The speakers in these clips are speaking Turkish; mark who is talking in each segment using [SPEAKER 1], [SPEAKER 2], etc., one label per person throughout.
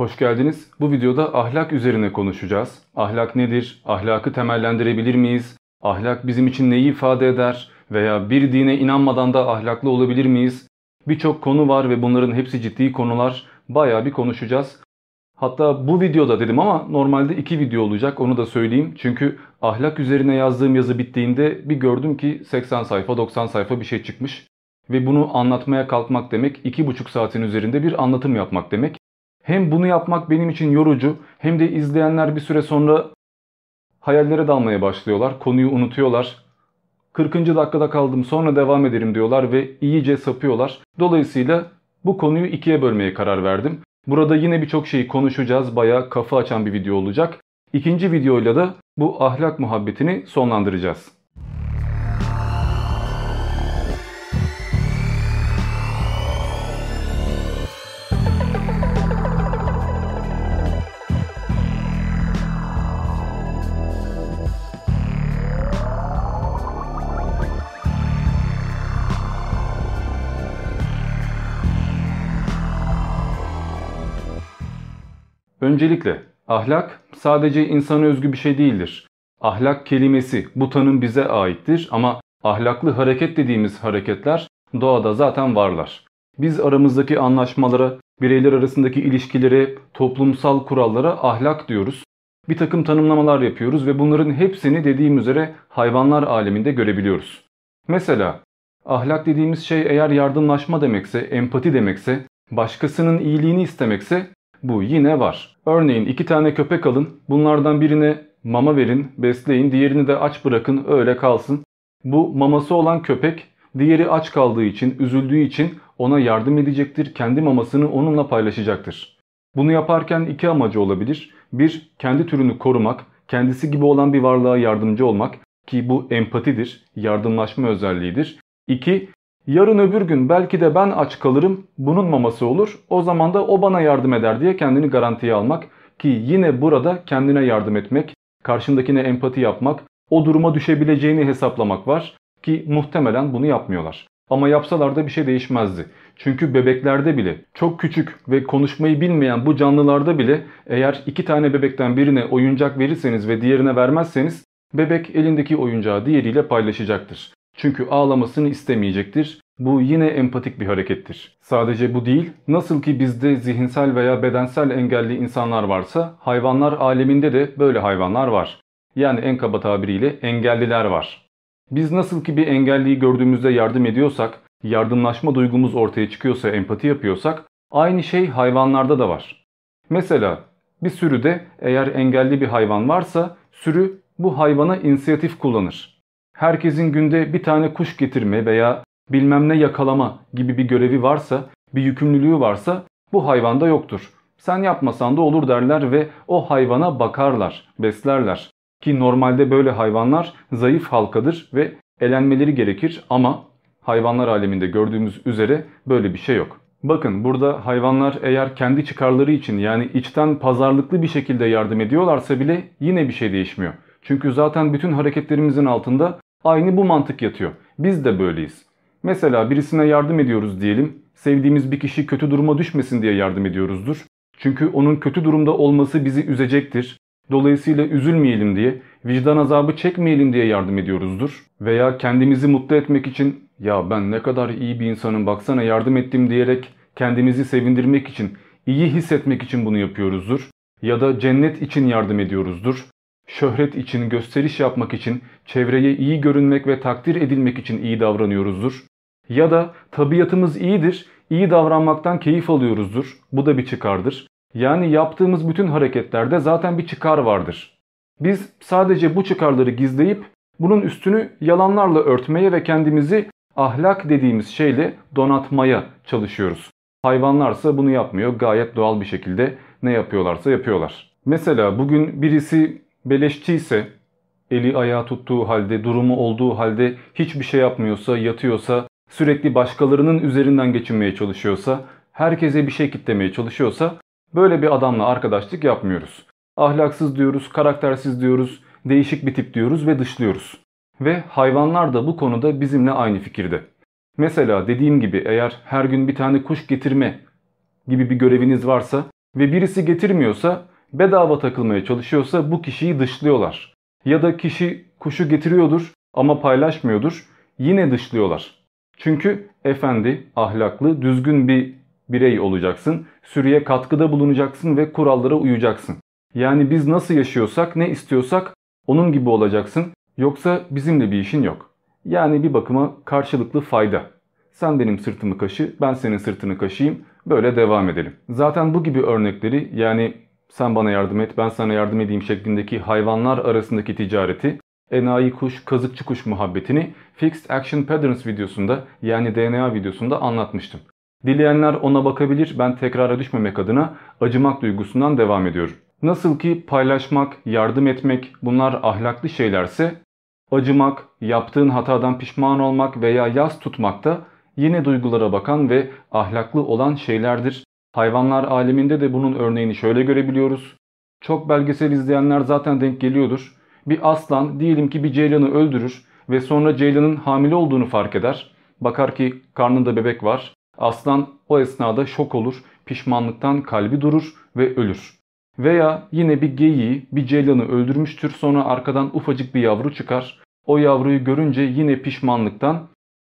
[SPEAKER 1] Hoş geldiniz. Bu videoda ahlak üzerine konuşacağız. Ahlak nedir? Ahlakı temellendirebilir miyiz? Ahlak bizim için neyi ifade eder? Veya bir dine inanmadan da ahlaklı olabilir miyiz? Birçok konu var ve bunların hepsi ciddi konular. Bayağı bir konuşacağız. Hatta bu videoda dedim ama normalde iki video olacak onu da söyleyeyim. Çünkü ahlak üzerine yazdığım yazı bittiğinde bir gördüm ki 80 sayfa 90 sayfa bir şey çıkmış. Ve bunu anlatmaya kalkmak demek iki buçuk saatin üzerinde bir anlatım yapmak demek. Hem bunu yapmak benim için yorucu hem de izleyenler bir süre sonra hayallere dalmaya başlıyorlar. Konuyu unutuyorlar. 40. dakikada kaldım sonra devam ederim diyorlar ve iyice sapıyorlar. Dolayısıyla bu konuyu ikiye bölmeye karar verdim. Burada yine birçok şeyi konuşacağız. Baya kafa açan bir video olacak. İkinci videoyla da bu ahlak muhabbetini sonlandıracağız. Öncelikle ahlak sadece insana özgü bir şey değildir. Ahlak kelimesi bu tanım bize aittir ama ahlaklı hareket dediğimiz hareketler doğada zaten varlar. Biz aramızdaki anlaşmalara, bireyler arasındaki ilişkilere, toplumsal kurallara ahlak diyoruz. Bir takım tanımlamalar yapıyoruz ve bunların hepsini dediğim üzere hayvanlar aleminde görebiliyoruz. Mesela ahlak dediğimiz şey eğer yardımlaşma demekse, empati demekse, başkasının iyiliğini istemekse bu yine var. Örneğin iki tane köpek alın, bunlardan birine mama verin, besleyin, diğerini de aç bırakın öyle kalsın. Bu maması olan köpek diğeri aç kaldığı için, üzüldüğü için ona yardım edecektir, kendi mamasını onunla paylaşacaktır. Bunu yaparken iki amacı olabilir. Bir, kendi türünü korumak, kendisi gibi olan bir varlığa yardımcı olmak ki bu empatidir, yardımlaşma özelliğidir. İki, Yarın öbür gün belki de ben aç kalırım bunun maması olur. O zaman da o bana yardım eder diye kendini garantiye almak ki yine burada kendine yardım etmek, karşındakine empati yapmak, o duruma düşebileceğini hesaplamak var ki muhtemelen bunu yapmıyorlar. Ama yapsalar da bir şey değişmezdi. Çünkü bebeklerde bile çok küçük ve konuşmayı bilmeyen bu canlılarda bile eğer iki tane bebekten birine oyuncak verirseniz ve diğerine vermezseniz bebek elindeki oyuncağı diğeriyle paylaşacaktır. Çünkü ağlamasını istemeyecektir. Bu yine empatik bir harekettir. Sadece bu değil, nasıl ki bizde zihinsel veya bedensel engelli insanlar varsa hayvanlar aleminde de böyle hayvanlar var. Yani en kaba tabiriyle engelliler var. Biz nasıl ki bir engelliyi gördüğümüzde yardım ediyorsak, yardımlaşma duygumuz ortaya çıkıyorsa, empati yapıyorsak aynı şey hayvanlarda da var. Mesela bir sürüde eğer engelli bir hayvan varsa sürü bu hayvana inisiyatif kullanır herkesin günde bir tane kuş getirme veya bilmem ne yakalama gibi bir görevi varsa, bir yükümlülüğü varsa bu hayvanda yoktur. Sen yapmasan da olur derler ve o hayvana bakarlar, beslerler. Ki normalde böyle hayvanlar zayıf halkadır ve elenmeleri gerekir ama hayvanlar aleminde gördüğümüz üzere böyle bir şey yok. Bakın burada hayvanlar eğer kendi çıkarları için yani içten pazarlıklı bir şekilde yardım ediyorlarsa bile yine bir şey değişmiyor. Çünkü zaten bütün hareketlerimizin altında Aynı bu mantık yatıyor. Biz de böyleyiz. Mesela birisine yardım ediyoruz diyelim. Sevdiğimiz bir kişi kötü duruma düşmesin diye yardım ediyoruzdur. Çünkü onun kötü durumda olması bizi üzecektir. Dolayısıyla üzülmeyelim diye, vicdan azabı çekmeyelim diye yardım ediyoruzdur. Veya kendimizi mutlu etmek için ya ben ne kadar iyi bir insanım baksana yardım ettim diyerek kendimizi sevindirmek için, iyi hissetmek için bunu yapıyoruzdur. Ya da cennet için yardım ediyoruzdur şöhret için, gösteriş yapmak için, çevreye iyi görünmek ve takdir edilmek için iyi davranıyoruzdur. Ya da tabiatımız iyidir, iyi davranmaktan keyif alıyoruzdur. Bu da bir çıkardır. Yani yaptığımız bütün hareketlerde zaten bir çıkar vardır. Biz sadece bu çıkarları gizleyip bunun üstünü yalanlarla örtmeye ve kendimizi ahlak dediğimiz şeyle donatmaya çalışıyoruz. Hayvanlarsa bunu yapmıyor. Gayet doğal bir şekilde ne yapıyorlarsa yapıyorlar. Mesela bugün birisi beleşçi ise eli ayağı tuttuğu halde, durumu olduğu halde hiçbir şey yapmıyorsa, yatıyorsa, sürekli başkalarının üzerinden geçinmeye çalışıyorsa, herkese bir şey kitlemeye çalışıyorsa böyle bir adamla arkadaşlık yapmıyoruz. Ahlaksız diyoruz, karaktersiz diyoruz, değişik bir tip diyoruz ve dışlıyoruz. Ve hayvanlar da bu konuda bizimle aynı fikirde. Mesela dediğim gibi eğer her gün bir tane kuş getirme gibi bir göreviniz varsa ve birisi getirmiyorsa bedava takılmaya çalışıyorsa bu kişiyi dışlıyorlar. Ya da kişi kuşu getiriyordur ama paylaşmıyordur yine dışlıyorlar. Çünkü efendi, ahlaklı, düzgün bir birey olacaksın, sürüye katkıda bulunacaksın ve kurallara uyacaksın. Yani biz nasıl yaşıyorsak, ne istiyorsak onun gibi olacaksın. Yoksa bizimle bir işin yok. Yani bir bakıma karşılıklı fayda. Sen benim sırtımı kaşı, ben senin sırtını kaşıyım. Böyle devam edelim. Zaten bu gibi örnekleri yani sen bana yardım et, ben sana yardım edeyim şeklindeki hayvanlar arasındaki ticareti, enayi kuş, kazıkçı kuş muhabbetini Fixed Action Patterns videosunda yani DNA videosunda anlatmıştım. Dileyenler ona bakabilir, ben tekrara düşmemek adına acımak duygusundan devam ediyorum. Nasıl ki paylaşmak, yardım etmek bunlar ahlaklı şeylerse acımak, yaptığın hatadan pişman olmak veya yas tutmak da yine duygulara bakan ve ahlaklı olan şeylerdir. Hayvanlar aleminde de bunun örneğini şöyle görebiliyoruz. Çok belgesel izleyenler zaten denk geliyordur. Bir aslan diyelim ki bir ceylanı öldürür ve sonra ceylanın hamile olduğunu fark eder. Bakar ki karnında bebek var. Aslan o esnada şok olur, pişmanlıktan kalbi durur ve ölür. Veya yine bir geyiği, bir ceylanı öldürmüştür sonra arkadan ufacık bir yavru çıkar. O yavruyu görünce yine pişmanlıktan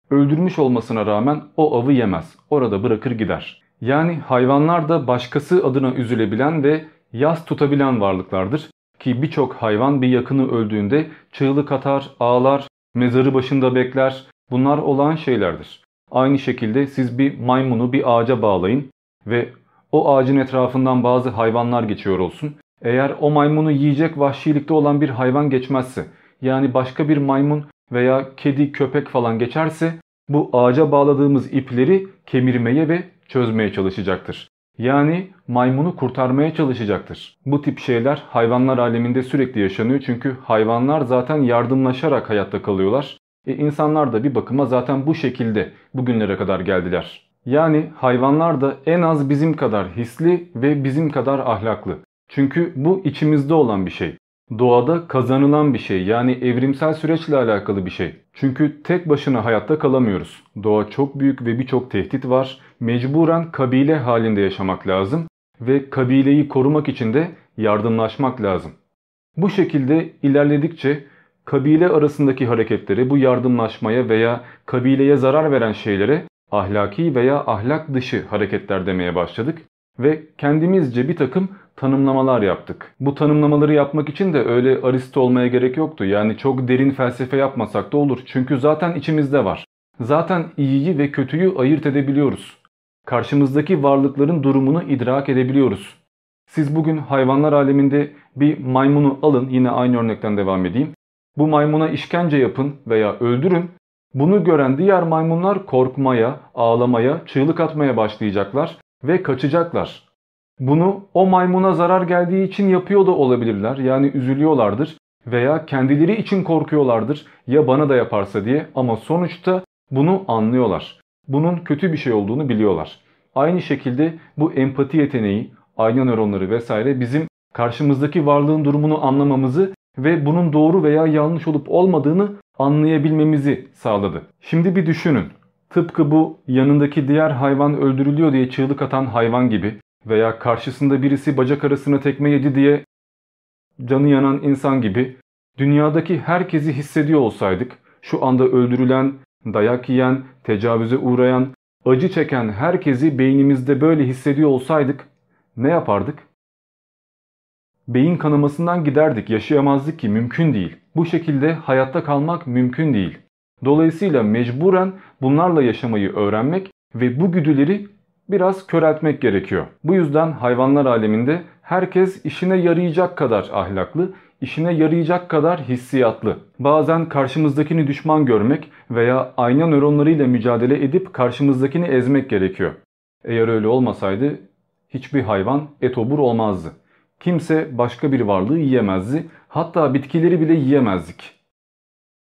[SPEAKER 1] öldürmüş olmasına rağmen o avı yemez. Orada bırakır gider. Yani hayvanlar da başkası adına üzülebilen ve yas tutabilen varlıklardır. Ki birçok hayvan bir yakını öldüğünde çığlık atar, ağlar, mezarı başında bekler. Bunlar olağan şeylerdir. Aynı şekilde siz bir maymunu bir ağaca bağlayın ve o ağacın etrafından bazı hayvanlar geçiyor olsun. Eğer o maymunu yiyecek vahşilikte olan bir hayvan geçmezse yani başka bir maymun veya kedi köpek falan geçerse bu ağaca bağladığımız ipleri kemirmeye ve çözmeye çalışacaktır. Yani maymunu kurtarmaya çalışacaktır. Bu tip şeyler hayvanlar aleminde sürekli yaşanıyor çünkü hayvanlar zaten yardımlaşarak hayatta kalıyorlar. E insanlar da bir bakıma zaten bu şekilde bugünlere kadar geldiler. Yani hayvanlar da en az bizim kadar hisli ve bizim kadar ahlaklı. Çünkü bu içimizde olan bir şey. Doğada kazanılan bir şey yani evrimsel süreçle alakalı bir şey. Çünkü tek başına hayatta kalamıyoruz. Doğa çok büyük ve birçok tehdit var. Mecburen kabile halinde yaşamak lazım ve kabileyi korumak için de yardımlaşmak lazım. Bu şekilde ilerledikçe kabile arasındaki hareketleri bu yardımlaşmaya veya kabileye zarar veren şeylere ahlaki veya ahlak dışı hareketler demeye başladık ve kendimizce bir takım tanımlamalar yaptık. Bu tanımlamaları yapmak için de öyle aristo olmaya gerek yoktu. Yani çok derin felsefe yapmasak da olur. Çünkü zaten içimizde var. Zaten iyiyi ve kötüyü ayırt edebiliyoruz. Karşımızdaki varlıkların durumunu idrak edebiliyoruz. Siz bugün hayvanlar aleminde bir maymunu alın, yine aynı örnekten devam edeyim. Bu maymuna işkence yapın veya öldürün. Bunu gören diğer maymunlar korkmaya, ağlamaya, çığlık atmaya başlayacaklar ve kaçacaklar. Bunu o maymuna zarar geldiği için yapıyor da olabilirler. Yani üzülüyorlardır veya kendileri için korkuyorlardır ya bana da yaparsa diye ama sonuçta bunu anlıyorlar. Bunun kötü bir şey olduğunu biliyorlar. Aynı şekilde bu empati yeteneği, ayna nöronları vesaire bizim karşımızdaki varlığın durumunu anlamamızı ve bunun doğru veya yanlış olup olmadığını anlayabilmemizi sağladı. Şimdi bir düşünün. Tıpkı bu yanındaki diğer hayvan öldürülüyor diye çığlık atan hayvan gibi veya karşısında birisi bacak arasına tekme yedi diye canı yanan insan gibi dünyadaki herkesi hissediyor olsaydık şu anda öldürülen, dayak yiyen, tecavüze uğrayan, acı çeken herkesi beynimizde böyle hissediyor olsaydık ne yapardık? Beyin kanamasından giderdik, yaşayamazdık ki mümkün değil. Bu şekilde hayatta kalmak mümkün değil. Dolayısıyla mecburen bunlarla yaşamayı öğrenmek ve bu güdüleri biraz köreltmek gerekiyor. Bu yüzden hayvanlar aleminde herkes işine yarayacak kadar ahlaklı, işine yarayacak kadar hissiyatlı. Bazen karşımızdakini düşman görmek veya ayna nöronlarıyla mücadele edip karşımızdakini ezmek gerekiyor. Eğer öyle olmasaydı hiçbir hayvan etobur olmazdı. Kimse başka bir varlığı yiyemezdi. Hatta bitkileri bile yiyemezdik.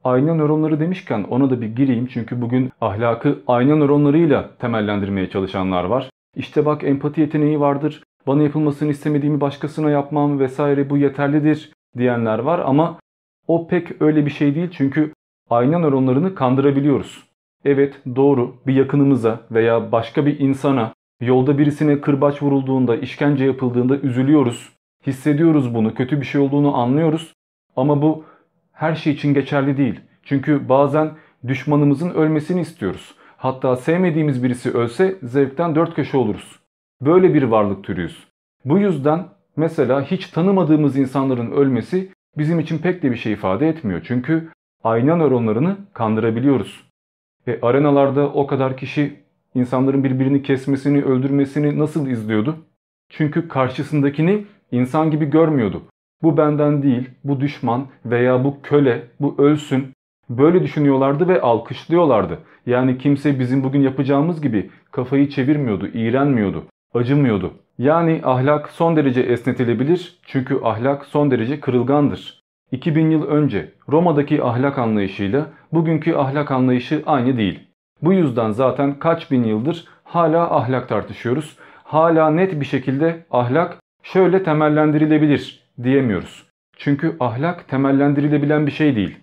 [SPEAKER 1] Ayna nöronları demişken ona da bir gireyim çünkü bugün ahlakı ayna nöronlarıyla temellendirmeye çalışanlar var. İşte bak empati yeteneği vardır, bana yapılmasını istemediğimi başkasına yapmam vesaire bu yeterlidir diyenler var ama o pek öyle bir şey değil çünkü ayna nöronlarını kandırabiliyoruz. Evet doğru bir yakınımıza veya başka bir insana Yolda birisine kırbaç vurulduğunda, işkence yapıldığında üzülüyoruz. Hissediyoruz bunu, kötü bir şey olduğunu anlıyoruz. Ama bu her şey için geçerli değil. Çünkü bazen düşmanımızın ölmesini istiyoruz. Hatta sevmediğimiz birisi ölse zevkten dört köşe oluruz. Böyle bir varlık türüyüz. Bu yüzden mesela hiç tanımadığımız insanların ölmesi bizim için pek de bir şey ifade etmiyor. Çünkü ayna nöronlarını kandırabiliyoruz. Ve arenalarda o kadar kişi insanların birbirini kesmesini, öldürmesini nasıl izliyordu? Çünkü karşısındakini insan gibi görmüyordu. Bu benden değil, bu düşman veya bu köle, bu ölsün. Böyle düşünüyorlardı ve alkışlıyorlardı. Yani kimse bizim bugün yapacağımız gibi kafayı çevirmiyordu, iğrenmiyordu, acımıyordu. Yani ahlak son derece esnetilebilir çünkü ahlak son derece kırılgandır. 2000 yıl önce Roma'daki ahlak anlayışıyla bugünkü ahlak anlayışı aynı değil. Bu yüzden zaten kaç bin yıldır hala ahlak tartışıyoruz. Hala net bir şekilde ahlak şöyle temellendirilebilir diyemiyoruz. Çünkü ahlak temellendirilebilen bir şey değil.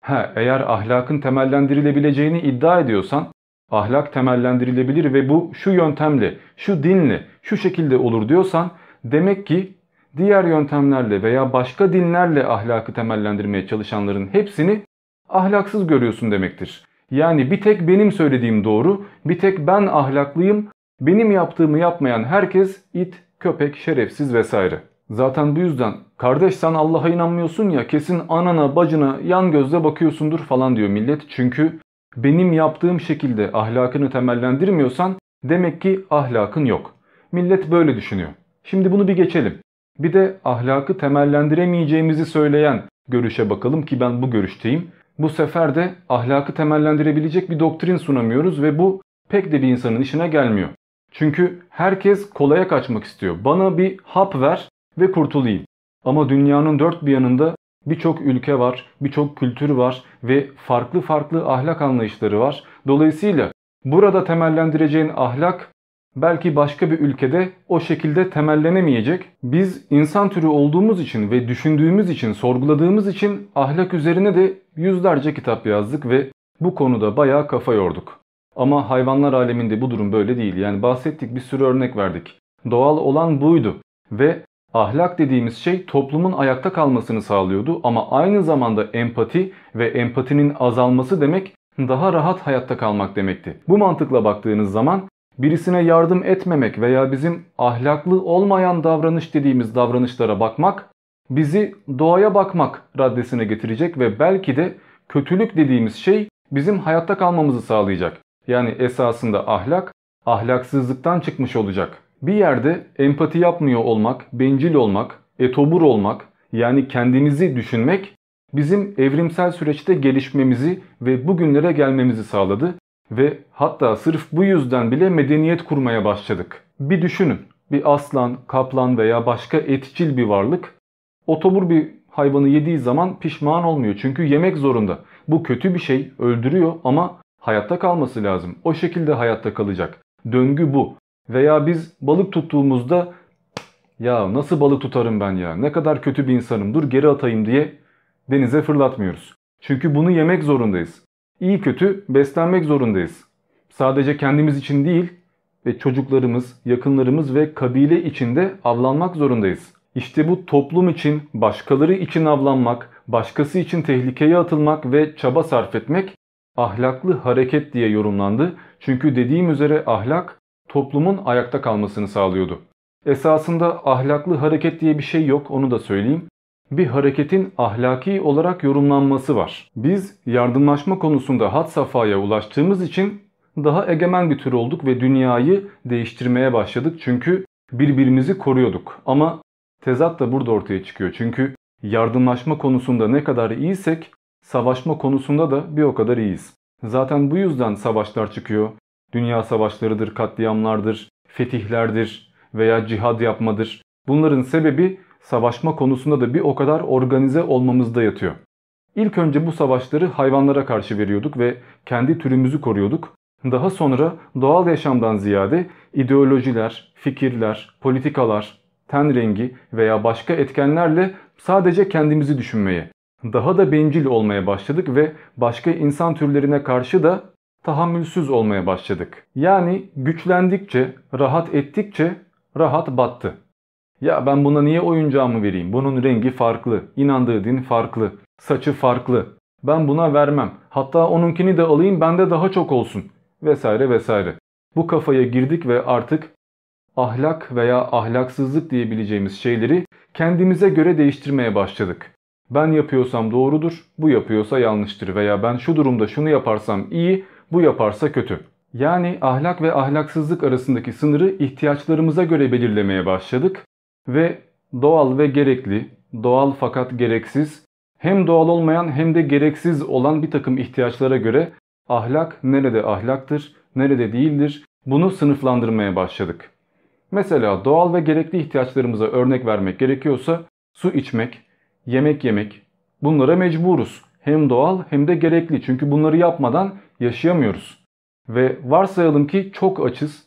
[SPEAKER 1] Ha, eğer ahlakın temellendirilebileceğini iddia ediyorsan ahlak temellendirilebilir ve bu şu yöntemle, şu dinle, şu şekilde olur diyorsan demek ki diğer yöntemlerle veya başka dinlerle ahlakı temellendirmeye çalışanların hepsini ahlaksız görüyorsun demektir. Yani bir tek benim söylediğim doğru, bir tek ben ahlaklıyım, benim yaptığımı yapmayan herkes it, köpek, şerefsiz vesaire. Zaten bu yüzden kardeş sen Allah'a inanmıyorsun ya kesin anana bacına yan gözle bakıyorsundur falan diyor millet. Çünkü benim yaptığım şekilde ahlakını temellendirmiyorsan demek ki ahlakın yok. Millet böyle düşünüyor. Şimdi bunu bir geçelim. Bir de ahlakı temellendiremeyeceğimizi söyleyen görüşe bakalım ki ben bu görüşteyim. Bu sefer de ahlakı temellendirebilecek bir doktrin sunamıyoruz ve bu pek de bir insanın işine gelmiyor. Çünkü herkes kolaya kaçmak istiyor. Bana bir hap ver ve kurtulayım. Ama dünyanın dört bir yanında birçok ülke var, birçok kültür var ve farklı farklı ahlak anlayışları var. Dolayısıyla burada temellendireceğin ahlak belki başka bir ülkede o şekilde temellenemeyecek. Biz insan türü olduğumuz için ve düşündüğümüz için, sorguladığımız için ahlak üzerine de yüzlerce kitap yazdık ve bu konuda bayağı kafa yorduk. Ama hayvanlar aleminde bu durum böyle değil. Yani bahsettik bir sürü örnek verdik. Doğal olan buydu ve ahlak dediğimiz şey toplumun ayakta kalmasını sağlıyordu ama aynı zamanda empati ve empatinin azalması demek daha rahat hayatta kalmak demekti. Bu mantıkla baktığınız zaman birisine yardım etmemek veya bizim ahlaklı olmayan davranış dediğimiz davranışlara bakmak bizi doğaya bakmak raddesine getirecek ve belki de kötülük dediğimiz şey bizim hayatta kalmamızı sağlayacak. Yani esasında ahlak ahlaksızlıktan çıkmış olacak. Bir yerde empati yapmıyor olmak, bencil olmak, etobur olmak yani kendimizi düşünmek bizim evrimsel süreçte gelişmemizi ve bugünlere gelmemizi sağladı ve hatta sırf bu yüzden bile medeniyet kurmaya başladık. Bir düşünün. Bir aslan, kaplan veya başka etçil bir varlık otobur bir hayvanı yediği zaman pişman olmuyor. Çünkü yemek zorunda. Bu kötü bir şey, öldürüyor ama hayatta kalması lazım. O şekilde hayatta kalacak. Döngü bu. Veya biz balık tuttuğumuzda ya nasıl balık tutarım ben ya ne kadar kötü bir insanım dur geri atayım diye denize fırlatmıyoruz. Çünkü bunu yemek zorundayız. İyi kötü beslenmek zorundayız. Sadece kendimiz için değil ve çocuklarımız, yakınlarımız ve kabile içinde avlanmak zorundayız. İşte bu toplum için, başkaları için avlanmak, başkası için tehlikeye atılmak ve çaba sarf etmek ahlaklı hareket diye yorumlandı. Çünkü dediğim üzere ahlak toplumun ayakta kalmasını sağlıyordu. Esasında ahlaklı hareket diye bir şey yok onu da söyleyeyim bir hareketin ahlaki olarak yorumlanması var. Biz yardımlaşma konusunda had safhaya ulaştığımız için daha egemen bir tür olduk ve dünyayı değiştirmeye başladık. Çünkü birbirimizi koruyorduk. Ama tezat da burada ortaya çıkıyor. Çünkü yardımlaşma konusunda ne kadar iyiysek savaşma konusunda da bir o kadar iyiyiz. Zaten bu yüzden savaşlar çıkıyor. Dünya savaşlarıdır, katliamlardır, fetihlerdir veya cihad yapmadır. Bunların sebebi savaşma konusunda da bir o kadar organize olmamızda yatıyor. İlk önce bu savaşları hayvanlara karşı veriyorduk ve kendi türümüzü koruyorduk. Daha sonra doğal yaşamdan ziyade ideolojiler, fikirler, politikalar, ten rengi veya başka etkenlerle sadece kendimizi düşünmeye, daha da bencil olmaya başladık ve başka insan türlerine karşı da tahammülsüz olmaya başladık. Yani güçlendikçe, rahat ettikçe rahat battı. Ya ben buna niye oyuncağımı vereyim? Bunun rengi farklı, inandığı din farklı, saçı farklı. Ben buna vermem. Hatta onunkini de alayım bende daha çok olsun. Vesaire vesaire. Bu kafaya girdik ve artık ahlak veya ahlaksızlık diyebileceğimiz şeyleri kendimize göre değiştirmeye başladık. Ben yapıyorsam doğrudur, bu yapıyorsa yanlıştır veya ben şu durumda şunu yaparsam iyi, bu yaparsa kötü. Yani ahlak ve ahlaksızlık arasındaki sınırı ihtiyaçlarımıza göre belirlemeye başladık ve doğal ve gerekli, doğal fakat gereksiz, hem doğal olmayan hem de gereksiz olan bir takım ihtiyaçlara göre ahlak nerede ahlaktır, nerede değildir bunu sınıflandırmaya başladık. Mesela doğal ve gerekli ihtiyaçlarımıza örnek vermek gerekiyorsa su içmek, yemek yemek bunlara mecburuz. Hem doğal hem de gerekli çünkü bunları yapmadan yaşayamıyoruz. Ve varsayalım ki çok açız,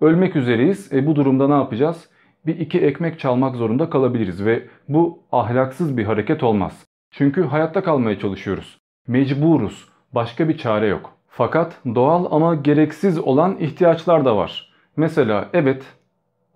[SPEAKER 1] ölmek üzereyiz. E bu durumda ne yapacağız? Bir iki ekmek çalmak zorunda kalabiliriz ve bu ahlaksız bir hareket olmaz. Çünkü hayatta kalmaya çalışıyoruz. Mecburuz. Başka bir çare yok. Fakat doğal ama gereksiz olan ihtiyaçlar da var. Mesela evet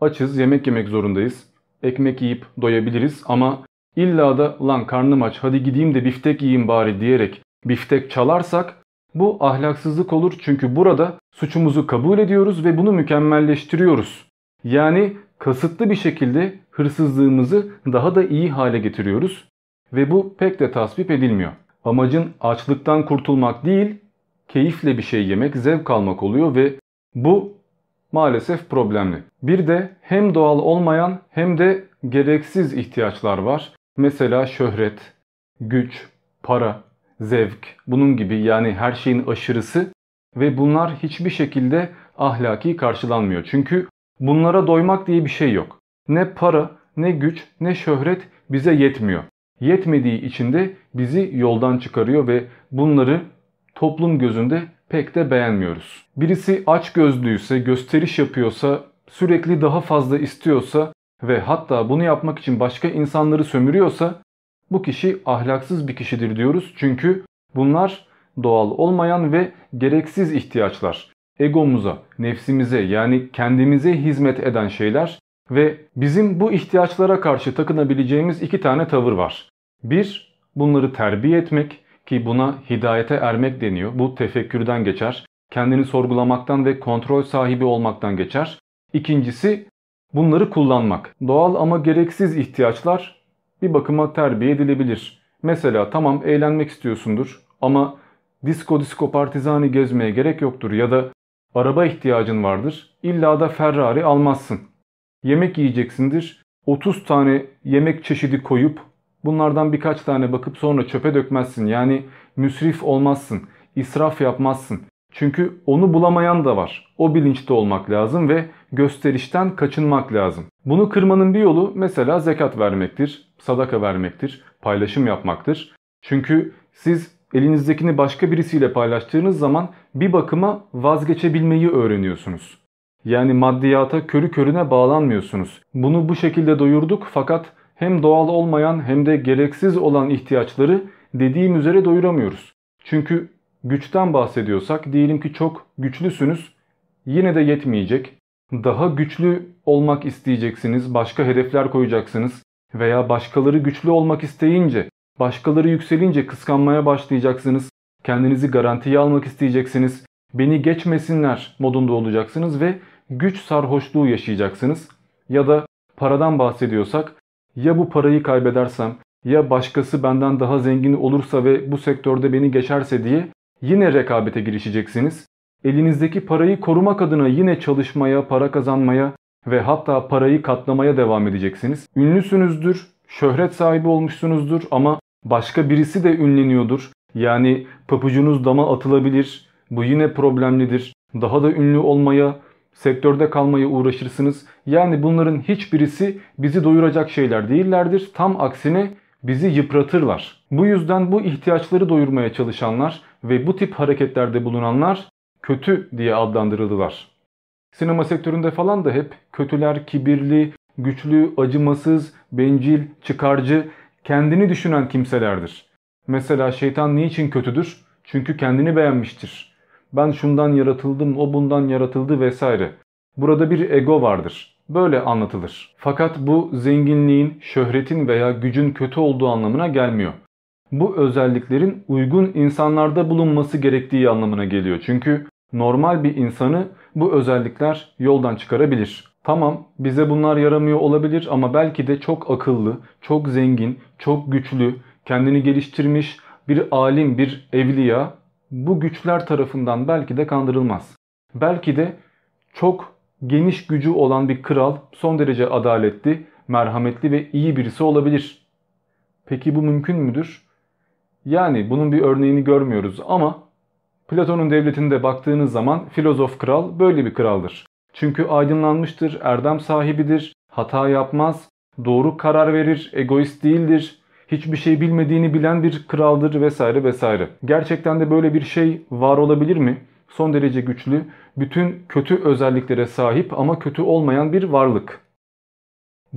[SPEAKER 1] açız yemek yemek zorundayız. Ekmek yiyip doyabiliriz ama illa da lan karnım aç hadi gideyim de biftek yiyeyim bari diyerek biftek çalarsak bu ahlaksızlık olur çünkü burada suçumuzu kabul ediyoruz ve bunu mükemmelleştiriyoruz. Yani kasıtlı bir şekilde hırsızlığımızı daha da iyi hale getiriyoruz ve bu pek de tasvip edilmiyor. Amacın açlıktan kurtulmak değil, keyifle bir şey yemek, zevk almak oluyor ve bu maalesef problemli. Bir de hem doğal olmayan hem de gereksiz ihtiyaçlar var. Mesela şöhret, güç, para, zevk, bunun gibi yani her şeyin aşırısı ve bunlar hiçbir şekilde ahlaki karşılanmıyor. Çünkü bunlara doymak diye bir şey yok. Ne para, ne güç, ne şöhret bize yetmiyor. Yetmediği için de bizi yoldan çıkarıyor ve bunları toplum gözünde pek de beğenmiyoruz. Birisi aç gözlüyse, gösteriş yapıyorsa, sürekli daha fazla istiyorsa ve hatta bunu yapmak için başka insanları sömürüyorsa bu kişi ahlaksız bir kişidir diyoruz. Çünkü bunlar doğal olmayan ve gereksiz ihtiyaçlar. Egomuza, nefsimize yani kendimize hizmet eden şeyler ve bizim bu ihtiyaçlara karşı takınabileceğimiz iki tane tavır var. Bir, bunları terbiye etmek ki buna hidayete ermek deniyor. Bu tefekkürden geçer. Kendini sorgulamaktan ve kontrol sahibi olmaktan geçer. İkincisi bunları kullanmak. Doğal ama gereksiz ihtiyaçlar bir bakıma terbiye edilebilir. Mesela tamam eğlenmek istiyorsundur ama disko disko partizani gezmeye gerek yoktur ya da araba ihtiyacın vardır. İlla da Ferrari almazsın. Yemek yiyeceksindir. 30 tane yemek çeşidi koyup bunlardan birkaç tane bakıp sonra çöpe dökmezsin. Yani müsrif olmazsın, israf yapmazsın. Çünkü onu bulamayan da var. O bilinçte olmak lazım ve gösterişten kaçınmak lazım. Bunu kırmanın bir yolu mesela zekat vermektir, sadaka vermektir, paylaşım yapmaktır. Çünkü siz elinizdekini başka birisiyle paylaştığınız zaman bir bakıma vazgeçebilmeyi öğreniyorsunuz. Yani maddiyata körü körüne bağlanmıyorsunuz. Bunu bu şekilde doyurduk fakat hem doğal olmayan hem de gereksiz olan ihtiyaçları dediğim üzere doyuramıyoruz. Çünkü güçten bahsediyorsak diyelim ki çok güçlüsünüz yine de yetmeyecek. Daha güçlü olmak isteyeceksiniz, başka hedefler koyacaksınız veya başkaları güçlü olmak isteyince, başkaları yükselince kıskanmaya başlayacaksınız. Kendinizi garantiye almak isteyeceksiniz. Beni geçmesinler modunda olacaksınız ve güç sarhoşluğu yaşayacaksınız. Ya da paradan bahsediyorsak ya bu parayı kaybedersem ya başkası benden daha zengin olursa ve bu sektörde beni geçerse diye yine rekabete girişeceksiniz. Elinizdeki parayı korumak adına yine çalışmaya, para kazanmaya ve hatta parayı katlamaya devam edeceksiniz. Ünlüsünüzdür, şöhret sahibi olmuşsunuzdur ama başka birisi de ünleniyordur. Yani papucunuz dama atılabilir. Bu yine problemlidir. Daha da ünlü olmaya, sektörde kalmaya uğraşırsınız. Yani bunların hiçbirisi bizi doyuracak şeyler değillerdir. Tam aksine bizi yıpratırlar. Bu yüzden bu ihtiyaçları doyurmaya çalışanlar ve bu tip hareketlerde bulunanlar kötü diye adlandırıldılar. Sinema sektöründe falan da hep kötüler kibirli, güçlü, acımasız, bencil, çıkarcı, kendini düşünen kimselerdir. Mesela şeytan niçin kötüdür? Çünkü kendini beğenmiştir. Ben şundan yaratıldım, o bundan yaratıldı vesaire. Burada bir ego vardır. Böyle anlatılır. Fakat bu zenginliğin, şöhretin veya gücün kötü olduğu anlamına gelmiyor. Bu özelliklerin uygun insanlarda bulunması gerektiği anlamına geliyor. Çünkü normal bir insanı bu özellikler yoldan çıkarabilir. Tamam bize bunlar yaramıyor olabilir ama belki de çok akıllı, çok zengin, çok güçlü, kendini geliştirmiş bir alim, bir evliya bu güçler tarafından belki de kandırılmaz. Belki de çok geniş gücü olan bir kral son derece adaletli, merhametli ve iyi birisi olabilir. Peki bu mümkün müdür? Yani bunun bir örneğini görmüyoruz ama Platon'un devletinde baktığınız zaman filozof kral böyle bir kraldır. Çünkü aydınlanmıştır, erdem sahibidir, hata yapmaz, doğru karar verir, egoist değildir, hiçbir şey bilmediğini bilen bir kraldır vesaire vesaire. Gerçekten de böyle bir şey var olabilir mi? Son derece güçlü, bütün kötü özelliklere sahip ama kötü olmayan bir varlık.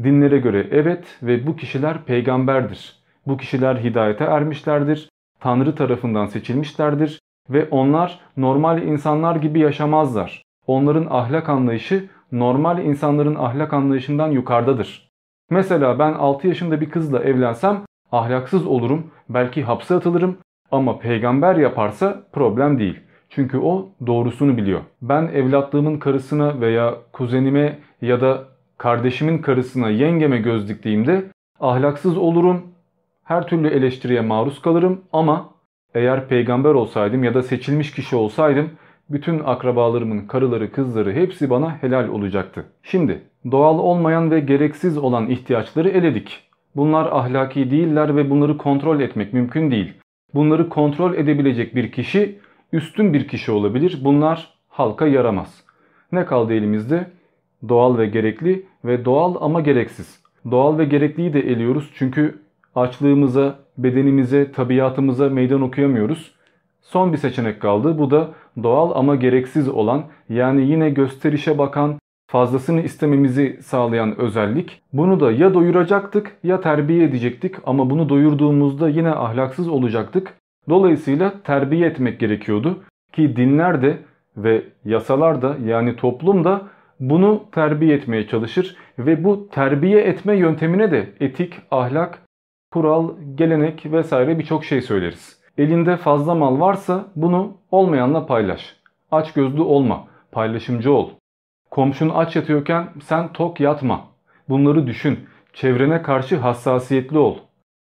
[SPEAKER 1] Dinlere göre evet ve bu kişiler peygamberdir. Bu kişiler hidayete ermişlerdir, Tanrı tarafından seçilmişlerdir ve onlar normal insanlar gibi yaşamazlar. Onların ahlak anlayışı normal insanların ahlak anlayışından yukarıdadır. Mesela ben 6 yaşında bir kızla evlensem ahlaksız olurum, belki hapse atılırım ama peygamber yaparsa problem değil. Çünkü o doğrusunu biliyor. Ben evlatlığımın karısına veya kuzenime ya da kardeşimin karısına yengeme göz diktiğimde ahlaksız olurum, her türlü eleştiriye maruz kalırım ama eğer peygamber olsaydım ya da seçilmiş kişi olsaydım bütün akrabalarımın karıları kızları hepsi bana helal olacaktı. Şimdi doğal olmayan ve gereksiz olan ihtiyaçları eledik. Bunlar ahlaki değiller ve bunları kontrol etmek mümkün değil. Bunları kontrol edebilecek bir kişi üstün bir kişi olabilir. Bunlar halka yaramaz. Ne kaldı elimizde? Doğal ve gerekli ve doğal ama gereksiz. Doğal ve gerekliyi de eliyoruz çünkü açlığımıza, bedenimize, tabiatımıza meydan okuyamıyoruz. Son bir seçenek kaldı. Bu da doğal ama gereksiz olan yani yine gösterişe bakan, fazlasını istememizi sağlayan özellik. Bunu da ya doyuracaktık ya terbiye edecektik ama bunu doyurduğumuzda yine ahlaksız olacaktık. Dolayısıyla terbiye etmek gerekiyordu ki dinler de ve yasalar da yani toplum da bunu terbiye etmeye çalışır ve bu terbiye etme yöntemine de etik, ahlak, kural, gelenek vesaire birçok şey söyleriz. Elinde fazla mal varsa bunu olmayanla paylaş. Aç gözlü olma, paylaşımcı ol. Komşun aç yatıyorken sen tok yatma. Bunları düşün. Çevrene karşı hassasiyetli ol.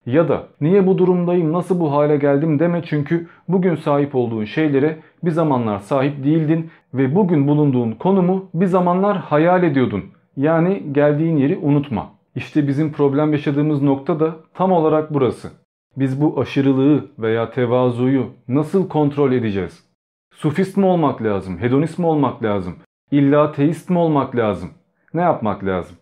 [SPEAKER 1] Ya da niye bu durumdayım, nasıl bu hale geldim deme çünkü bugün sahip olduğun şeylere bir zamanlar sahip değildin ve bugün bulunduğun konumu bir zamanlar hayal ediyordun. Yani geldiğin yeri unutma. İşte bizim problem yaşadığımız nokta da tam olarak burası. Biz bu aşırılığı veya tevazuyu nasıl kontrol edeceğiz? Sufist mi olmak lazım? Hedonist mi olmak lazım? İlla teist mi olmak lazım? Ne yapmak lazım?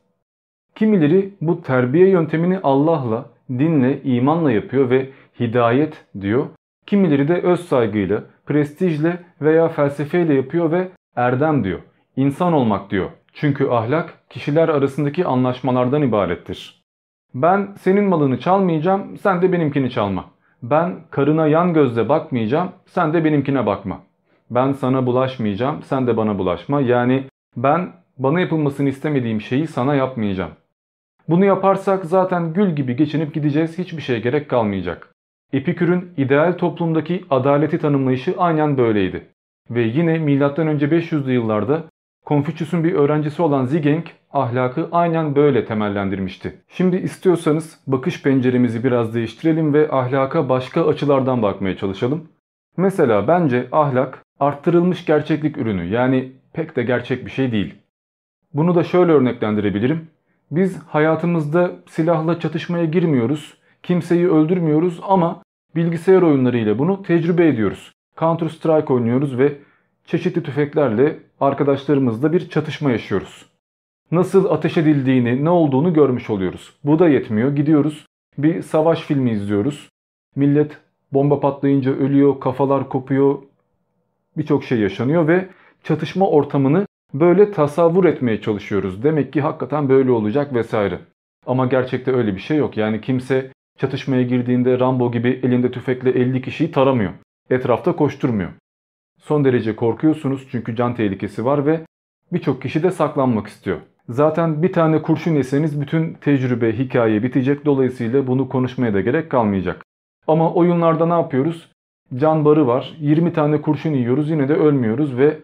[SPEAKER 1] Kimileri bu terbiye yöntemini Allah'la, dinle, imanla yapıyor ve hidayet diyor. Kimileri de öz saygıyla, prestijle veya felsefeyle yapıyor ve erdem diyor. İnsan olmak diyor. Çünkü ahlak kişiler arasındaki anlaşmalardan ibarettir. Ben senin malını çalmayacağım, sen de benimkini çalma. Ben karına yan gözle bakmayacağım, sen de benimkine bakma. Ben sana bulaşmayacağım, sen de bana bulaşma. Yani ben bana yapılmasını istemediğim şeyi sana yapmayacağım. Bunu yaparsak zaten gül gibi geçinip gideceğiz, hiçbir şeye gerek kalmayacak. Epikür'ün ideal toplumdaki adaleti tanımlayışı aynen böyleydi. Ve yine M.Ö. 500'lü yıllarda Konfüçyüs'ün bir öğrencisi olan Zigeng ahlakı aynen böyle temellendirmişti. Şimdi istiyorsanız bakış penceremizi biraz değiştirelim ve ahlaka başka açılardan bakmaya çalışalım. Mesela bence ahlak arttırılmış gerçeklik ürünü yani pek de gerçek bir şey değil. Bunu da şöyle örneklendirebilirim. Biz hayatımızda silahla çatışmaya girmiyoruz, kimseyi öldürmüyoruz ama bilgisayar oyunlarıyla bunu tecrübe ediyoruz. Counter Strike oynuyoruz ve çeşitli tüfeklerle arkadaşlarımızla bir çatışma yaşıyoruz. Nasıl ateş edildiğini, ne olduğunu görmüş oluyoruz. Bu da yetmiyor. Gidiyoruz bir savaş filmi izliyoruz. Millet bomba patlayınca ölüyor, kafalar kopuyor, birçok şey yaşanıyor ve çatışma ortamını böyle tasavvur etmeye çalışıyoruz. Demek ki hakikaten böyle olacak vesaire. Ama gerçekte öyle bir şey yok. Yani kimse çatışmaya girdiğinde Rambo gibi elinde tüfekle 50 kişiyi taramıyor. Etrafta koşturmuyor. Son derece korkuyorsunuz çünkü can tehlikesi var ve birçok kişi de saklanmak istiyor. Zaten bir tane kurşun yeseniz bütün tecrübe, hikaye bitecek. Dolayısıyla bunu konuşmaya da gerek kalmayacak. Ama oyunlarda ne yapıyoruz? Can barı var. 20 tane kurşun yiyoruz yine de ölmüyoruz ve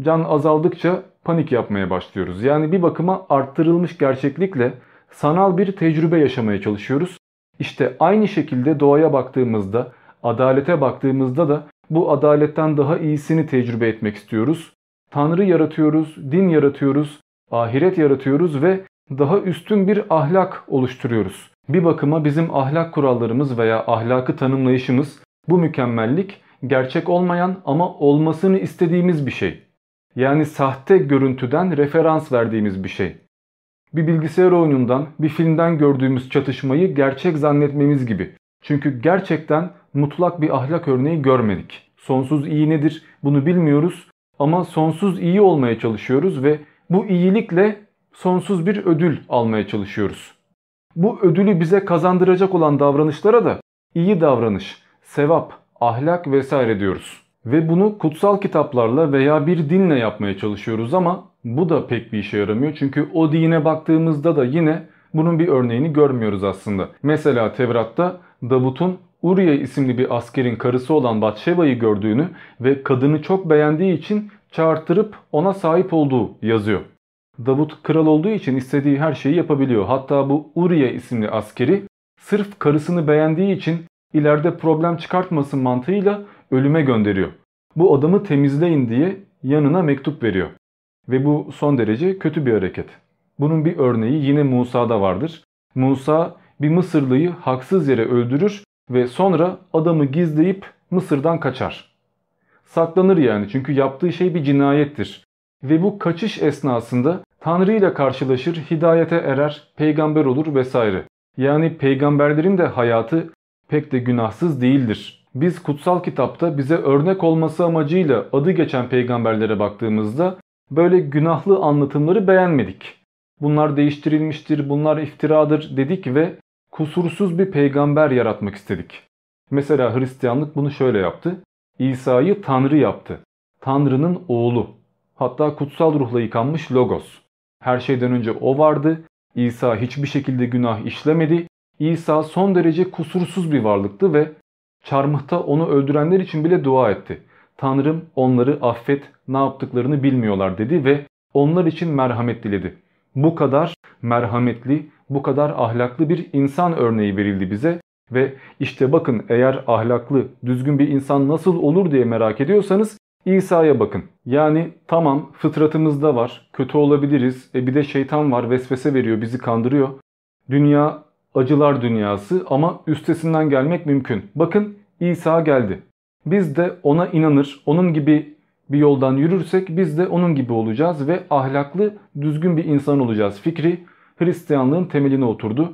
[SPEAKER 1] can azaldıkça panik yapmaya başlıyoruz. Yani bir bakıma arttırılmış gerçeklikle sanal bir tecrübe yaşamaya çalışıyoruz. İşte aynı şekilde doğaya baktığımızda, adalete baktığımızda da bu adaletten daha iyisini tecrübe etmek istiyoruz. Tanrı yaratıyoruz, din yaratıyoruz, ahiret yaratıyoruz ve daha üstün bir ahlak oluşturuyoruz. Bir bakıma bizim ahlak kurallarımız veya ahlakı tanımlayışımız bu mükemmellik gerçek olmayan ama olmasını istediğimiz bir şey. Yani sahte görüntüden referans verdiğimiz bir şey. Bir bilgisayar oyunundan, bir filmden gördüğümüz çatışmayı gerçek zannetmemiz gibi. Çünkü gerçekten mutlak bir ahlak örneği görmedik. Sonsuz iyi nedir bunu bilmiyoruz ama sonsuz iyi olmaya çalışıyoruz ve bu iyilikle sonsuz bir ödül almaya çalışıyoruz. Bu ödülü bize kazandıracak olan davranışlara da iyi davranış, sevap, ahlak vesaire diyoruz. Ve bunu kutsal kitaplarla veya bir dinle yapmaya çalışıyoruz ama bu da pek bir işe yaramıyor. Çünkü o dine baktığımızda da yine bunun bir örneğini görmüyoruz aslında. Mesela Tevrat'ta Davut'un Uriye isimli bir askerin karısı olan Batşeva'yı gördüğünü ve kadını çok beğendiği için çağırttırıp ona sahip olduğu yazıyor. Davut kral olduğu için istediği her şeyi yapabiliyor. Hatta bu Uriye isimli askeri sırf karısını beğendiği için ileride problem çıkartmasın mantığıyla ölüme gönderiyor. Bu adamı temizleyin diye yanına mektup veriyor. Ve bu son derece kötü bir hareket. Bunun bir örneği yine Musa'da vardır. Musa bir Mısırlıyı haksız yere öldürür ve sonra adamı gizleyip Mısır'dan kaçar. Saklanır yani çünkü yaptığı şey bir cinayettir. Ve bu kaçış esnasında Tanrı ile karşılaşır, hidayete erer, peygamber olur vesaire. Yani peygamberlerin de hayatı pek de günahsız değildir. Biz kutsal kitapta bize örnek olması amacıyla adı geçen peygamberlere baktığımızda böyle günahlı anlatımları beğenmedik. Bunlar değiştirilmiştir, bunlar iftiradır dedik ve kusursuz bir peygamber yaratmak istedik. Mesela Hristiyanlık bunu şöyle yaptı. İsa'yı Tanrı yaptı. Tanrı'nın oğlu. Hatta kutsal ruhla yıkanmış Logos. Her şeyden önce o vardı. İsa hiçbir şekilde günah işlemedi. İsa son derece kusursuz bir varlıktı ve çarmıhta onu öldürenler için bile dua etti. Tanrım onları affet ne yaptıklarını bilmiyorlar dedi ve onlar için merhamet diledi. Bu kadar merhametli, bu kadar ahlaklı bir insan örneği verildi bize ve işte bakın eğer ahlaklı, düzgün bir insan nasıl olur diye merak ediyorsanız İsa'ya bakın. Yani tamam fıtratımızda var, kötü olabiliriz, e bir de şeytan var vesvese veriyor, bizi kandırıyor. Dünya acılar dünyası ama üstesinden gelmek mümkün. Bakın İsa geldi. Biz de ona inanır, onun gibi bir yoldan yürürsek biz de onun gibi olacağız ve ahlaklı, düzgün bir insan olacağız. Fikri Hristiyanlığın temeline oturdu.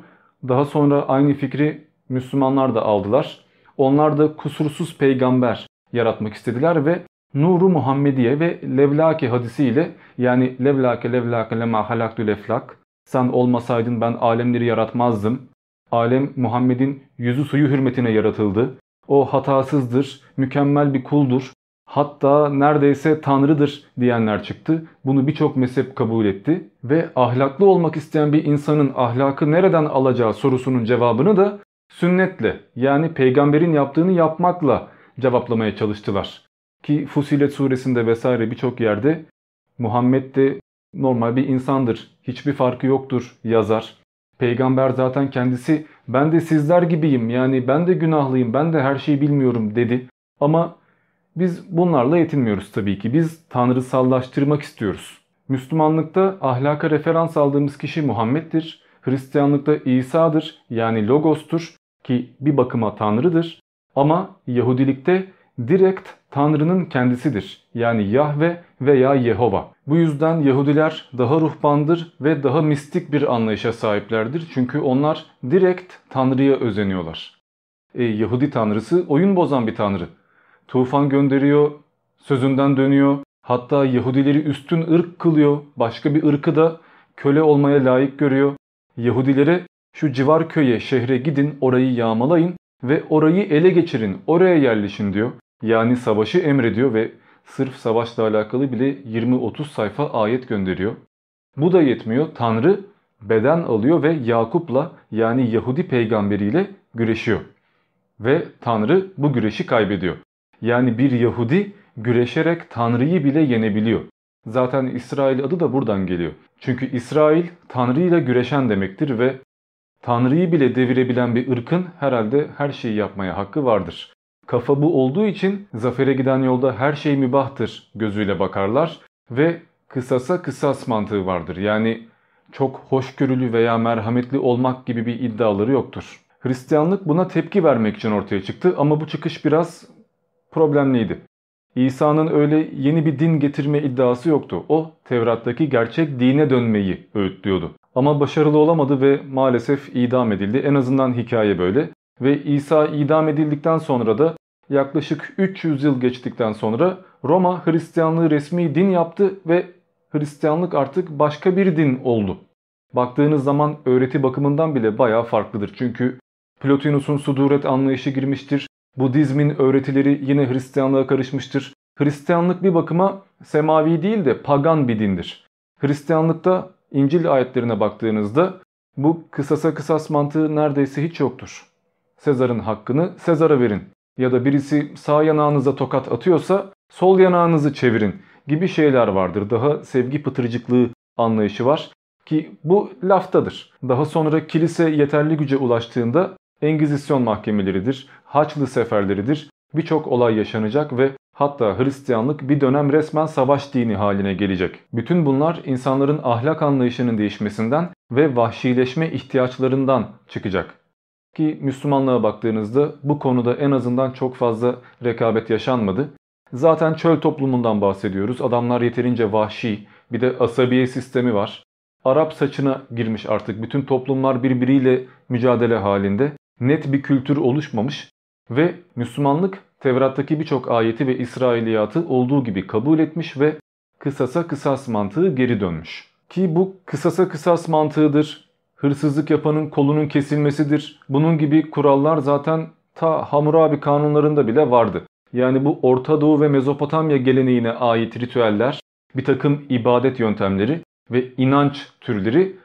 [SPEAKER 1] Daha sonra aynı fikri Müslümanlar da aldılar. Onlar da kusursuz peygamber yaratmak istediler ve Nuru Muhammediye ve Levlake hadisiyle yani Levlake Levlake lema halaktü leflak sen olmasaydın ben alemleri yaratmazdım. Alem Muhammed'in yüzü suyu hürmetine yaratıldı. O hatasızdır, mükemmel bir kuldur. Hatta neredeyse tanrıdır diyenler çıktı. Bunu birçok mezhep kabul etti. Ve ahlaklı olmak isteyen bir insanın ahlakı nereden alacağı sorusunun cevabını da sünnetle yani peygamberin yaptığını yapmakla cevaplamaya çalıştılar. Ki Fusilet suresinde vesaire birçok yerde Muhammed de normal bir insandır. Hiçbir farkı yoktur yazar. Peygamber zaten kendisi ben de sizler gibiyim yani ben de günahlıyım ben de her şeyi bilmiyorum dedi. Ama biz bunlarla yetinmiyoruz tabii ki. Biz tanrısallaştırmak istiyoruz. Müslümanlıkta ahlaka referans aldığımız kişi Muhammed'dir. Hristiyanlıkta İsa'dır yani Logos'tur ki bir bakıma tanrıdır. Ama Yahudilikte direkt Tanrı'nın kendisidir. Yani Yahve veya Yehova. Bu yüzden Yahudiler daha ruhbandır ve daha mistik bir anlayışa sahiplerdir. Çünkü onlar direkt Tanrı'ya özeniyorlar. E, Yahudi Tanrısı oyun bozan bir Tanrı. Tufan gönderiyor, sözünden dönüyor. Hatta Yahudileri üstün ırk kılıyor. Başka bir ırkı da köle olmaya layık görüyor. Yahudilere şu civar köye, şehre gidin, orayı yağmalayın ve orayı ele geçirin, oraya yerleşin diyor. Yani savaşı emrediyor ve sırf savaşla alakalı bile 20-30 sayfa ayet gönderiyor. Bu da yetmiyor. Tanrı beden alıyor ve Yakup'la yani Yahudi peygamberiyle güreşiyor. Ve Tanrı bu güreşi kaybediyor. Yani bir Yahudi güreşerek Tanrı'yı bile yenebiliyor. Zaten İsrail adı da buradan geliyor. Çünkü İsrail Tanrı ile güreşen demektir ve Tanrı'yı bile devirebilen bir ırkın herhalde her şeyi yapmaya hakkı vardır. Kafa bu olduğu için zafere giden yolda her şey mübahtır gözüyle bakarlar ve kısasa kısas mantığı vardır. Yani çok hoşgörülü veya merhametli olmak gibi bir iddiaları yoktur. Hristiyanlık buna tepki vermek için ortaya çıktı ama bu çıkış biraz problemliydi. İsa'nın öyle yeni bir din getirme iddiası yoktu. O Tevrat'taki gerçek dine dönmeyi öğütlüyordu. Ama başarılı olamadı ve maalesef idam edildi. En azından hikaye böyle. Ve İsa idam edildikten sonra da yaklaşık 300 yıl geçtikten sonra Roma Hristiyanlığı resmi din yaptı ve Hristiyanlık artık başka bir din oldu. Baktığınız zaman öğreti bakımından bile bayağı farklıdır. Çünkü Plotinus'un suduret anlayışı girmiştir. Budizmin öğretileri yine Hristiyanlığa karışmıştır. Hristiyanlık bir bakıma semavi değil de pagan bir dindir. Hristiyanlıkta İncil ayetlerine baktığınızda bu kısasa kısas mantığı neredeyse hiç yoktur. Sezar'ın hakkını Sezar'a verin ya da birisi sağ yanağınıza tokat atıyorsa sol yanağınızı çevirin gibi şeyler vardır. Daha sevgi pıtırcıklığı anlayışı var ki bu laftadır. Daha sonra kilise yeterli güce ulaştığında Engizisyon mahkemeleridir, Haçlı seferleridir. Birçok olay yaşanacak ve hatta Hristiyanlık bir dönem resmen savaş dini haline gelecek. Bütün bunlar insanların ahlak anlayışının değişmesinden ve vahşileşme ihtiyaçlarından çıkacak. Ki Müslümanlığa baktığınızda bu konuda en azından çok fazla rekabet yaşanmadı. Zaten çöl toplumundan bahsediyoruz. Adamlar yeterince vahşi. Bir de asabiye sistemi var. Arap saçına girmiş artık. Bütün toplumlar birbiriyle mücadele halinde. Net bir kültür oluşmamış. Ve Müslümanlık Tevrat'taki birçok ayeti ve İsrailiyatı olduğu gibi kabul etmiş ve kısasa kısas mantığı geri dönmüş. Ki bu kısasa kısas mantığıdır. Hırsızlık yapanın kolunun kesilmesidir. Bunun gibi kurallar zaten ta Hammurabi kanunlarında bile vardı. Yani bu Orta Doğu ve Mezopotamya geleneğine ait ritüeller, bir takım ibadet yöntemleri ve inanç türleri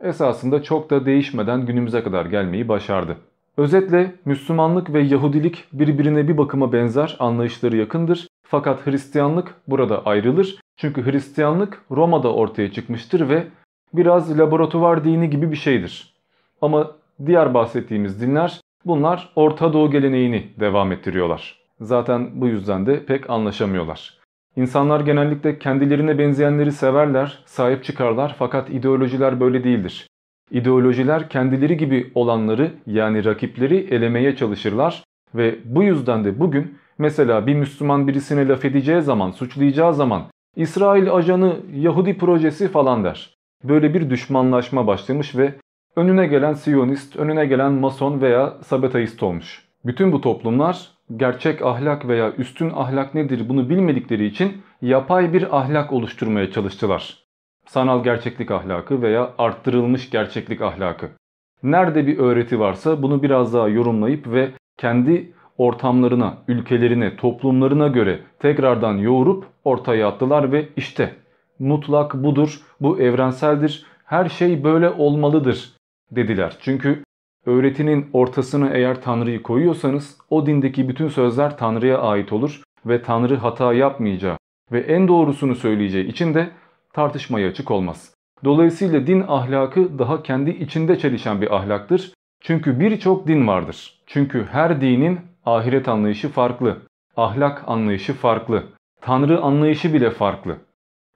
[SPEAKER 1] esasında çok da değişmeden günümüze kadar gelmeyi başardı. Özetle Müslümanlık ve Yahudilik birbirine bir bakıma benzer anlayışları yakındır. Fakat Hristiyanlık burada ayrılır. Çünkü Hristiyanlık Roma'da ortaya çıkmıştır ve biraz laboratuvar dini gibi bir şeydir. Ama diğer bahsettiğimiz dinler bunlar Orta Doğu geleneğini devam ettiriyorlar. Zaten bu yüzden de pek anlaşamıyorlar. İnsanlar genellikle kendilerine benzeyenleri severler, sahip çıkarlar fakat ideolojiler böyle değildir. İdeolojiler kendileri gibi olanları yani rakipleri elemeye çalışırlar ve bu yüzden de bugün mesela bir Müslüman birisine laf edeceği zaman, suçlayacağı zaman İsrail ajanı Yahudi projesi falan der. Böyle bir düşmanlaşma başlamış ve önüne gelen Siyonist, önüne gelen Mason veya Sabataist olmuş. Bütün bu toplumlar gerçek ahlak veya üstün ahlak nedir bunu bilmedikleri için yapay bir ahlak oluşturmaya çalıştılar. Sanal gerçeklik ahlakı veya arttırılmış gerçeklik ahlakı. Nerede bir öğreti varsa bunu biraz daha yorumlayıp ve kendi ortamlarına, ülkelerine, toplumlarına göre tekrardan yoğurup ortaya attılar ve işte mutlak budur, bu evrenseldir, her şey böyle olmalıdır dediler. Çünkü öğretinin ortasına eğer Tanrı'yı koyuyorsanız o dindeki bütün sözler Tanrı'ya ait olur ve Tanrı hata yapmayacağı ve en doğrusunu söyleyeceği için de tartışmaya açık olmaz. Dolayısıyla din ahlakı daha kendi içinde çelişen bir ahlaktır. Çünkü birçok din vardır. Çünkü her dinin ahiret anlayışı farklı, ahlak anlayışı farklı, tanrı anlayışı bile farklı.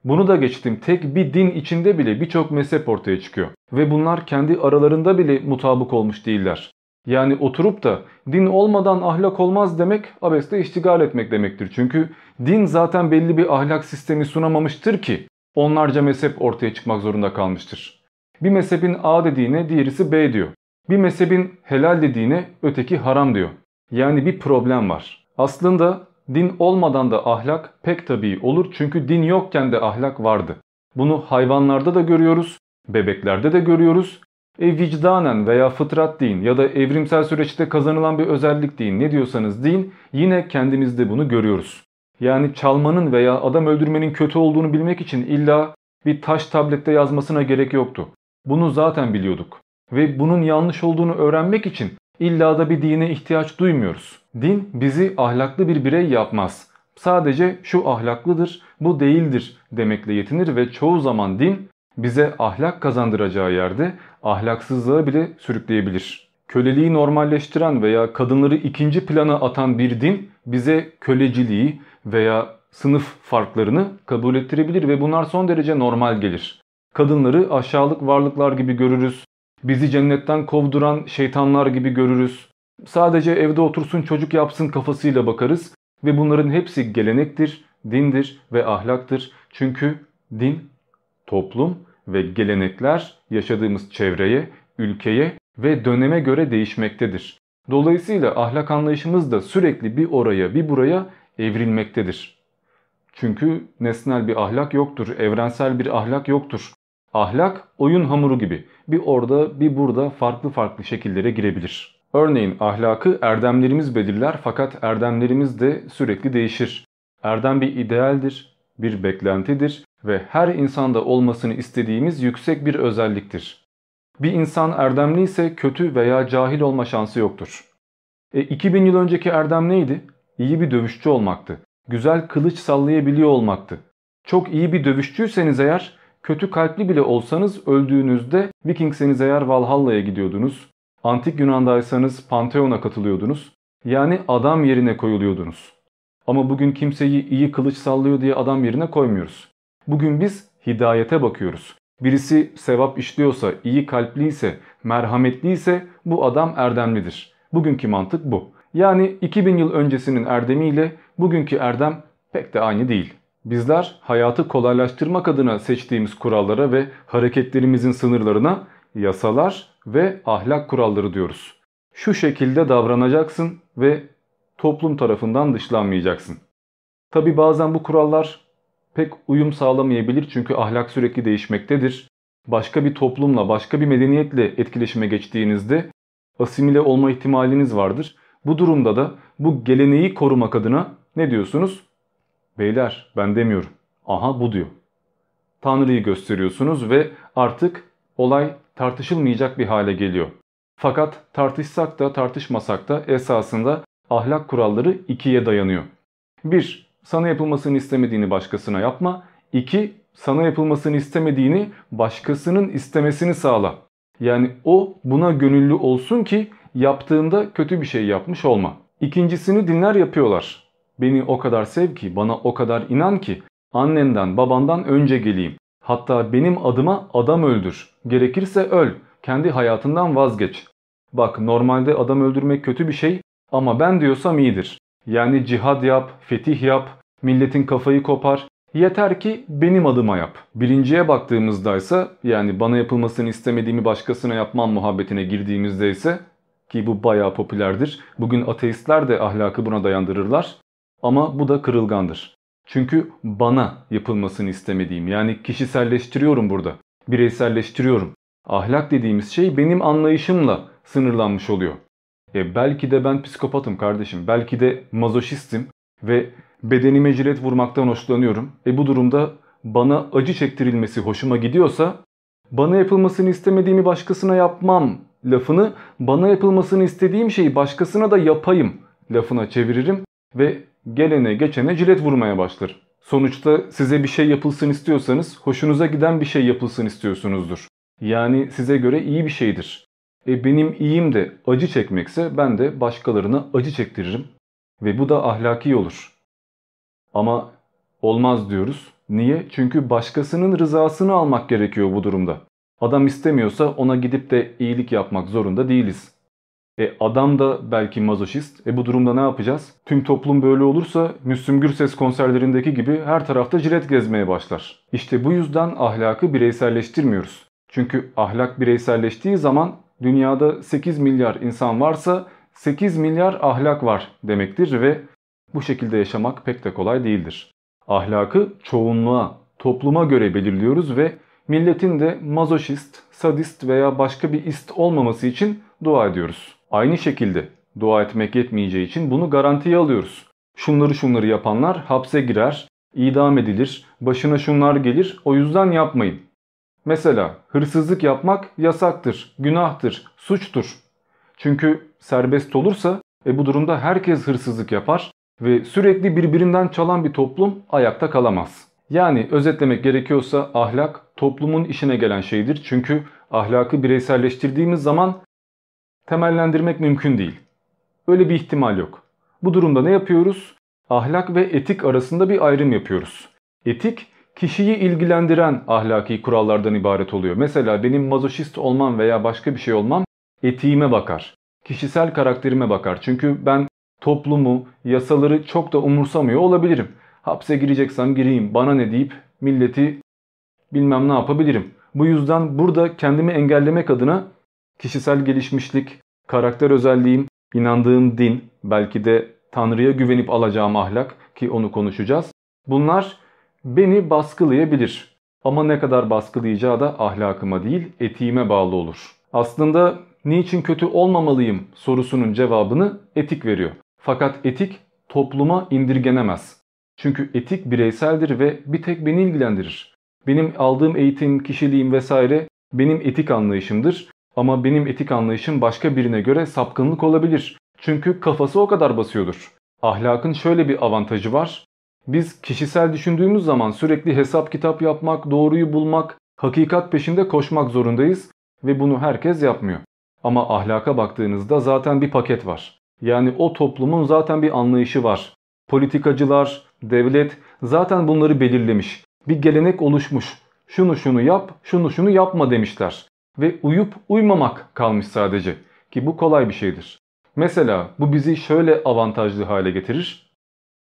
[SPEAKER 1] Bunu da geçtim tek bir din içinde bile birçok mezhep ortaya çıkıyor. Ve bunlar kendi aralarında bile mutabık olmuş değiller. Yani oturup da din olmadan ahlak olmaz demek abeste iştigal etmek demektir. Çünkü din zaten belli bir ahlak sistemi sunamamıştır ki onlarca mezhep ortaya çıkmak zorunda kalmıştır. Bir mezhebin A dediğine diğerisi B diyor. Bir mezhebin helal dediğine öteki haram diyor. Yani bir problem var. Aslında din olmadan da ahlak pek tabii olur çünkü din yokken de ahlak vardı. Bunu hayvanlarda da görüyoruz, bebeklerde de görüyoruz. E vicdanen veya fıtrat deyin ya da evrimsel süreçte kazanılan bir özellik deyin ne diyorsanız deyin yine kendimizde bunu görüyoruz. Yani çalmanın veya adam öldürmenin kötü olduğunu bilmek için illa bir taş tablette yazmasına gerek yoktu. Bunu zaten biliyorduk. Ve bunun yanlış olduğunu öğrenmek için illa da bir dine ihtiyaç duymuyoruz. Din bizi ahlaklı bir birey yapmaz. Sadece şu ahlaklıdır, bu değildir demekle yetinir ve çoğu zaman din bize ahlak kazandıracağı yerde ahlaksızlığa bile sürükleyebilir. Köleliği normalleştiren veya kadınları ikinci plana atan bir din bize köleciliği veya sınıf farklarını kabul ettirebilir ve bunlar son derece normal gelir. Kadınları aşağılık varlıklar gibi görürüz. Bizi cennetten kovduran şeytanlar gibi görürüz. Sadece evde otursun çocuk yapsın kafasıyla bakarız ve bunların hepsi gelenektir, dindir ve ahlaktır. Çünkü din, toplum ve gelenekler yaşadığımız çevreye, ülkeye ve döneme göre değişmektedir. Dolayısıyla ahlak anlayışımız da sürekli bir oraya bir buraya evrilmektedir. Çünkü nesnel bir ahlak yoktur, evrensel bir ahlak yoktur. Ahlak oyun hamuru gibi bir orada bir burada farklı farklı şekillere girebilir. Örneğin ahlakı erdemlerimiz belirler fakat erdemlerimiz de sürekli değişir. Erdem bir idealdir, bir beklentidir ve her insanda olmasını istediğimiz yüksek bir özelliktir. Bir insan erdemli ise kötü veya cahil olma şansı yoktur. E 2000 yıl önceki erdem neydi? İyi bir dövüşçü olmaktı. Güzel kılıç sallayabiliyor olmaktı. Çok iyi bir dövüşçüyseniz eğer kötü kalpli bile olsanız öldüğünüzde Vikingseniz eğer Valhalla'ya gidiyordunuz. Antik Yunan'daysanız Pantheon'a katılıyordunuz. Yani adam yerine koyuluyordunuz. Ama bugün kimseyi iyi kılıç sallıyor diye adam yerine koymuyoruz. Bugün biz hidayete bakıyoruz. Birisi sevap işliyorsa, iyi kalpliyse, merhametliyse bu adam erdemlidir. Bugünkü mantık bu. Yani 2000 yıl öncesinin erdemiyle bugünkü erdem pek de aynı değil. Bizler hayatı kolaylaştırmak adına seçtiğimiz kurallara ve hareketlerimizin sınırlarına yasalar ve ahlak kuralları diyoruz. Şu şekilde davranacaksın ve toplum tarafından dışlanmayacaksın. Tabi bazen bu kurallar pek uyum sağlamayabilir çünkü ahlak sürekli değişmektedir. Başka bir toplumla, başka bir medeniyetle etkileşime geçtiğinizde asimile olma ihtimaliniz vardır. Bu durumda da bu geleneği korumak adına ne diyorsunuz? Beyler ben demiyorum. Aha bu diyor. Tanrı'yı gösteriyorsunuz ve artık olay tartışılmayacak bir hale geliyor. Fakat tartışsak da tartışmasak da esasında ahlak kuralları ikiye dayanıyor. 1. Sana yapılmasını istemediğini başkasına yapma. 2. Sana yapılmasını istemediğini başkasının istemesini sağla. Yani o buna gönüllü olsun ki yaptığında kötü bir şey yapmış olma. İkincisini dinler yapıyorlar. Beni o kadar sev ki, bana o kadar inan ki annenden babandan önce geleyim. Hatta benim adıma adam öldür. Gerekirse öl. Kendi hayatından vazgeç. Bak normalde adam öldürmek kötü bir şey ama ben diyorsam iyidir. Yani cihad yap, fetih yap, milletin kafayı kopar. Yeter ki benim adıma yap. Birinciye baktığımızda ise yani bana yapılmasını istemediğimi başkasına yapmam muhabbetine girdiğimizde ise ki bu bayağı popülerdir. Bugün ateistler de ahlakı buna dayandırırlar. Ama bu da kırılgandır. Çünkü bana yapılmasını istemediğim yani kişiselleştiriyorum burada. Bireyselleştiriyorum. Ahlak dediğimiz şey benim anlayışımla sınırlanmış oluyor. E belki de ben psikopatım kardeşim. Belki de mazoşistim ve bedenime jilet vurmaktan hoşlanıyorum. E bu durumda bana acı çektirilmesi hoşuma gidiyorsa bana yapılmasını istemediğimi başkasına yapmam lafını bana yapılmasını istediğim şeyi başkasına da yapayım lafına çeviririm ve gelene geçene cilet vurmaya başlar. Sonuçta size bir şey yapılsın istiyorsanız hoşunuza giden bir şey yapılsın istiyorsunuzdur. Yani size göre iyi bir şeydir. E benim iyiyim de acı çekmekse ben de başkalarına acı çektiririm ve bu da ahlaki olur. Ama olmaz diyoruz. Niye? Çünkü başkasının rızasını almak gerekiyor bu durumda. Adam istemiyorsa ona gidip de iyilik yapmak zorunda değiliz. E adam da belki mazoşist. E bu durumda ne yapacağız? Tüm toplum böyle olursa Müslüm Gürses konserlerindeki gibi her tarafta jilet gezmeye başlar. İşte bu yüzden ahlakı bireyselleştirmiyoruz. Çünkü ahlak bireyselleştiği zaman dünyada 8 milyar insan varsa 8 milyar ahlak var demektir ve bu şekilde yaşamak pek de kolay değildir. Ahlakı çoğunluğa, topluma göre belirliyoruz ve milletin de mazoşist, sadist veya başka bir ist olmaması için dua ediyoruz. Aynı şekilde dua etmek yetmeyeceği için bunu garantiye alıyoruz. Şunları şunları yapanlar hapse girer, idam edilir, başına şunlar gelir o yüzden yapmayın. Mesela hırsızlık yapmak yasaktır, günahtır, suçtur. Çünkü serbest olursa e bu durumda herkes hırsızlık yapar ve sürekli birbirinden çalan bir toplum ayakta kalamaz. Yani özetlemek gerekiyorsa ahlak toplumun işine gelen şeydir. Çünkü ahlakı bireyselleştirdiğimiz zaman temellendirmek mümkün değil. Öyle bir ihtimal yok. Bu durumda ne yapıyoruz? Ahlak ve etik arasında bir ayrım yapıyoruz. Etik kişiyi ilgilendiren ahlaki kurallardan ibaret oluyor. Mesela benim mazoşist olmam veya başka bir şey olmam etiğime bakar. Kişisel karakterime bakar. Çünkü ben toplumu, yasaları çok da umursamıyor olabilirim. Hapse gireceksem gireyim bana ne deyip milleti bilmem ne yapabilirim. Bu yüzden burada kendimi engellemek adına kişisel gelişmişlik, karakter özelliğim, inandığım din, belki de Tanrı'ya güvenip alacağım ahlak ki onu konuşacağız. Bunlar beni baskılayabilir. Ama ne kadar baskılayacağı da ahlakıma değil etiğime bağlı olur. Aslında niçin kötü olmamalıyım sorusunun cevabını etik veriyor. Fakat etik topluma indirgenemez. Çünkü etik bireyseldir ve bir tek beni ilgilendirir. Benim aldığım eğitim, kişiliğim vesaire benim etik anlayışımdır. Ama benim etik anlayışım başka birine göre sapkınlık olabilir. Çünkü kafası o kadar basıyordur. Ahlakın şöyle bir avantajı var. Biz kişisel düşündüğümüz zaman sürekli hesap kitap yapmak, doğruyu bulmak, hakikat peşinde koşmak zorundayız ve bunu herkes yapmıyor. Ama ahlaka baktığınızda zaten bir paket var. Yani o toplumun zaten bir anlayışı var. Politikacılar, devlet zaten bunları belirlemiş. Bir gelenek oluşmuş. Şunu şunu yap, şunu şunu yapma demişler. Ve uyup uymamak kalmış sadece. Ki bu kolay bir şeydir. Mesela bu bizi şöyle avantajlı hale getirir.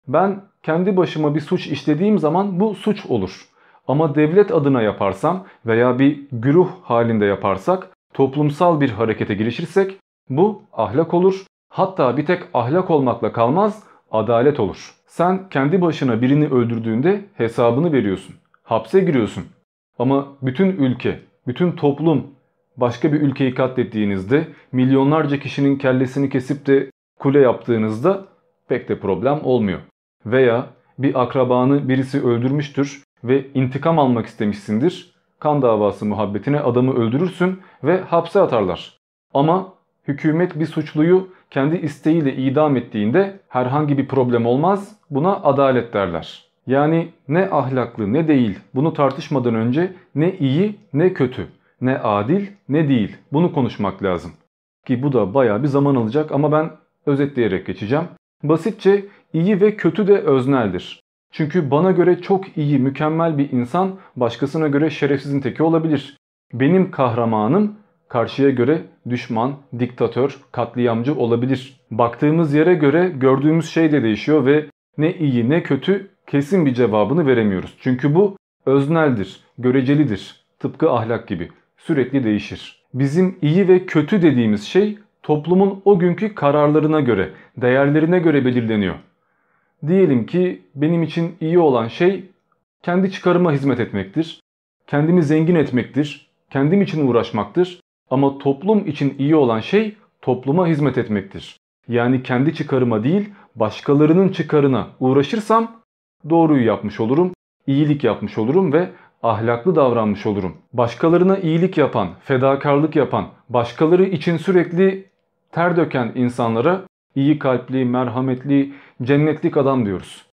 [SPEAKER 1] Ben kendi başıma bir suç işlediğim zaman bu suç olur. Ama devlet adına yaparsam veya bir güruh halinde yaparsak, toplumsal bir harekete girişirsek bu ahlak olur. Hatta bir tek ahlak olmakla kalmaz, adalet olur. Sen kendi başına birini öldürdüğünde hesabını veriyorsun. Hapse giriyorsun. Ama bütün ülke, bütün toplum başka bir ülkeyi katlettiğinizde milyonlarca kişinin kellesini kesip de kule yaptığınızda pek de problem olmuyor. Veya bir akrabanı birisi öldürmüştür ve intikam almak istemişsindir. Kan davası muhabbetine adamı öldürürsün ve hapse atarlar. Ama hükümet bir suçluyu kendi isteğiyle idam ettiğinde herhangi bir problem olmaz. Buna adalet derler. Yani ne ahlaklı ne değil bunu tartışmadan önce ne iyi ne kötü, ne adil ne değil bunu konuşmak lazım. Ki bu da baya bir zaman alacak ama ben özetleyerek geçeceğim. Basitçe iyi ve kötü de özneldir. Çünkü bana göre çok iyi, mükemmel bir insan başkasına göre şerefsizin teki olabilir. Benim kahramanım karşıya göre düşman, diktatör, katliamcı olabilir. Baktığımız yere göre gördüğümüz şey de değişiyor ve ne iyi ne kötü kesin bir cevabını veremiyoruz. Çünkü bu özneldir, görecelidir. Tıpkı ahlak gibi sürekli değişir. Bizim iyi ve kötü dediğimiz şey toplumun o günkü kararlarına göre, değerlerine göre belirleniyor. Diyelim ki benim için iyi olan şey kendi çıkarıma hizmet etmektir. Kendimi zengin etmektir. Kendim için uğraşmaktır. Ama toplum için iyi olan şey topluma hizmet etmektir. Yani kendi çıkarıma değil başkalarının çıkarına uğraşırsam doğruyu yapmış olurum, iyilik yapmış olurum ve ahlaklı davranmış olurum. Başkalarına iyilik yapan, fedakarlık yapan, başkaları için sürekli ter döken insanlara iyi kalpli, merhametli, cennetlik adam diyoruz.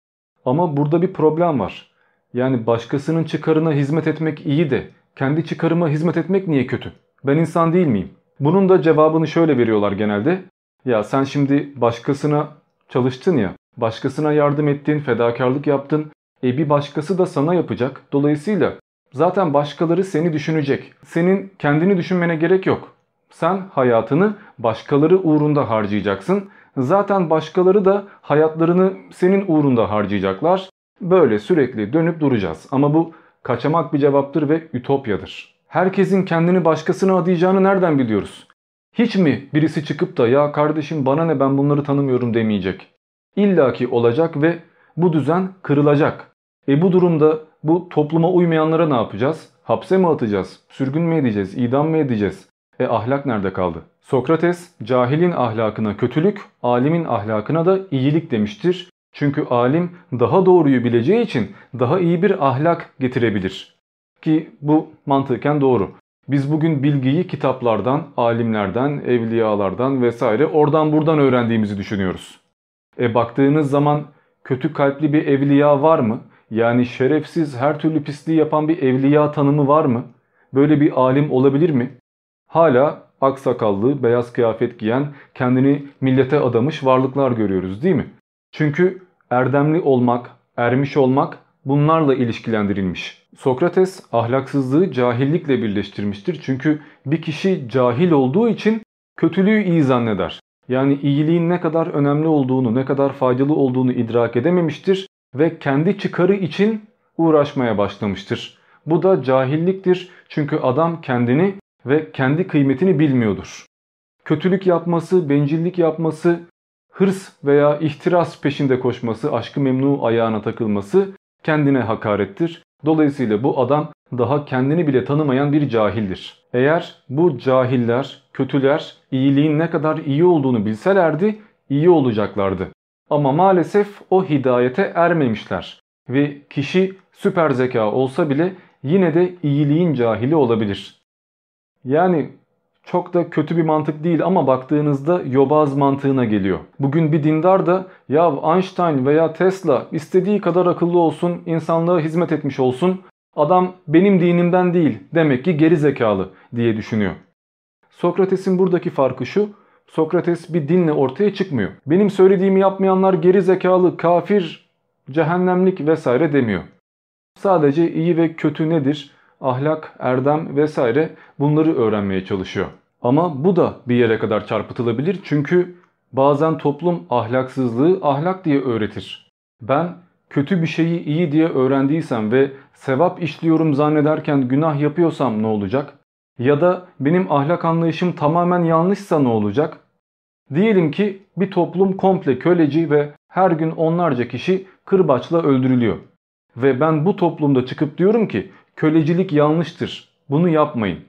[SPEAKER 1] Ama burada bir problem var. Yani başkasının çıkarına hizmet etmek iyi de kendi çıkarıma hizmet etmek niye kötü? Ben insan değil miyim? Bunun da cevabını şöyle veriyorlar genelde. Ya sen şimdi başkasına çalıştın ya, başkasına yardım ettin, fedakarlık yaptın. E bir başkası da sana yapacak. Dolayısıyla zaten başkaları seni düşünecek. Senin kendini düşünmene gerek yok. Sen hayatını başkaları uğrunda harcayacaksın. Zaten başkaları da hayatlarını senin uğrunda harcayacaklar. Böyle sürekli dönüp duracağız. Ama bu kaçamak bir cevaptır ve ütopyadır. Herkesin kendini başkasına adayacağını nereden biliyoruz? Hiç mi birisi çıkıp da ya kardeşim bana ne ben bunları tanımıyorum demeyecek? İlla ki olacak ve bu düzen kırılacak. E bu durumda bu topluma uymayanlara ne yapacağız? Hapse mi atacağız? Sürgün mü edeceğiz? İdam mı edeceğiz? E ahlak nerede kaldı? Sokrates cahilin ahlakına kötülük, alimin ahlakına da iyilik demiştir. Çünkü alim daha doğruyu bileceği için daha iyi bir ahlak getirebilir. Ki bu mantıken doğru. Biz bugün bilgiyi kitaplardan, alimlerden, evliyalardan vesaire oradan buradan öğrendiğimizi düşünüyoruz. E baktığınız zaman kötü kalpli bir evliya var mı? Yani şerefsiz her türlü pisliği yapan bir evliya tanımı var mı? Böyle bir alim olabilir mi? Hala aksakallı, beyaz kıyafet giyen, kendini millete adamış varlıklar görüyoruz değil mi? Çünkü erdemli olmak, ermiş olmak bunlarla ilişkilendirilmiş. Sokrates ahlaksızlığı cahillikle birleştirmiştir. Çünkü bir kişi cahil olduğu için kötülüğü iyi zanneder. Yani iyiliğin ne kadar önemli olduğunu, ne kadar faydalı olduğunu idrak edememiştir ve kendi çıkarı için uğraşmaya başlamıştır. Bu da cahilliktir çünkü adam kendini ve kendi kıymetini bilmiyordur. Kötülük yapması, bencillik yapması, hırs veya ihtiras peşinde koşması, aşkı memnu ayağına takılması kendine hakarettir. Dolayısıyla bu adam daha kendini bile tanımayan bir cahildir. Eğer bu cahiller, kötüler iyiliğin ne kadar iyi olduğunu bilselerdi iyi olacaklardı. Ama maalesef o hidayete ermemişler ve kişi süper zeka olsa bile yine de iyiliğin cahili olabilir. Yani çok da kötü bir mantık değil ama baktığınızda yobaz mantığına geliyor. Bugün bir dindar da ya Einstein veya Tesla istediği kadar akıllı olsun, insanlığa hizmet etmiş olsun, adam benim dinimden değil demek ki geri zekalı diye düşünüyor. Sokrates'in buradaki farkı şu, Sokrates bir dinle ortaya çıkmıyor. Benim söylediğimi yapmayanlar geri zekalı, kafir, cehennemlik vesaire demiyor. Sadece iyi ve kötü nedir? Ahlak, erdem vesaire bunları öğrenmeye çalışıyor. Ama bu da bir yere kadar çarpıtılabilir çünkü bazen toplum ahlaksızlığı ahlak diye öğretir. Ben kötü bir şeyi iyi diye öğrendiysem ve sevap işliyorum zannederken günah yapıyorsam ne olacak? Ya da benim ahlak anlayışım tamamen yanlışsa ne olacak? Diyelim ki bir toplum komple köleci ve her gün onlarca kişi kırbaçla öldürülüyor. Ve ben bu toplumda çıkıp diyorum ki Kölecilik yanlıştır. Bunu yapmayın.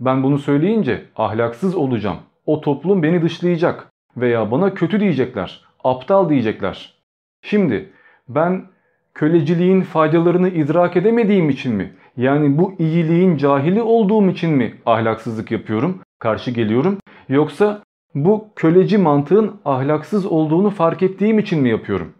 [SPEAKER 1] Ben bunu söyleyince ahlaksız olacağım. O toplum beni dışlayacak veya bana kötü diyecekler, aptal diyecekler. Şimdi ben köleciliğin faydalarını idrak edemediğim için mi? Yani bu iyiliğin cahili olduğum için mi ahlaksızlık yapıyorum, karşı geliyorum? Yoksa bu köleci mantığın ahlaksız olduğunu fark ettiğim için mi yapıyorum?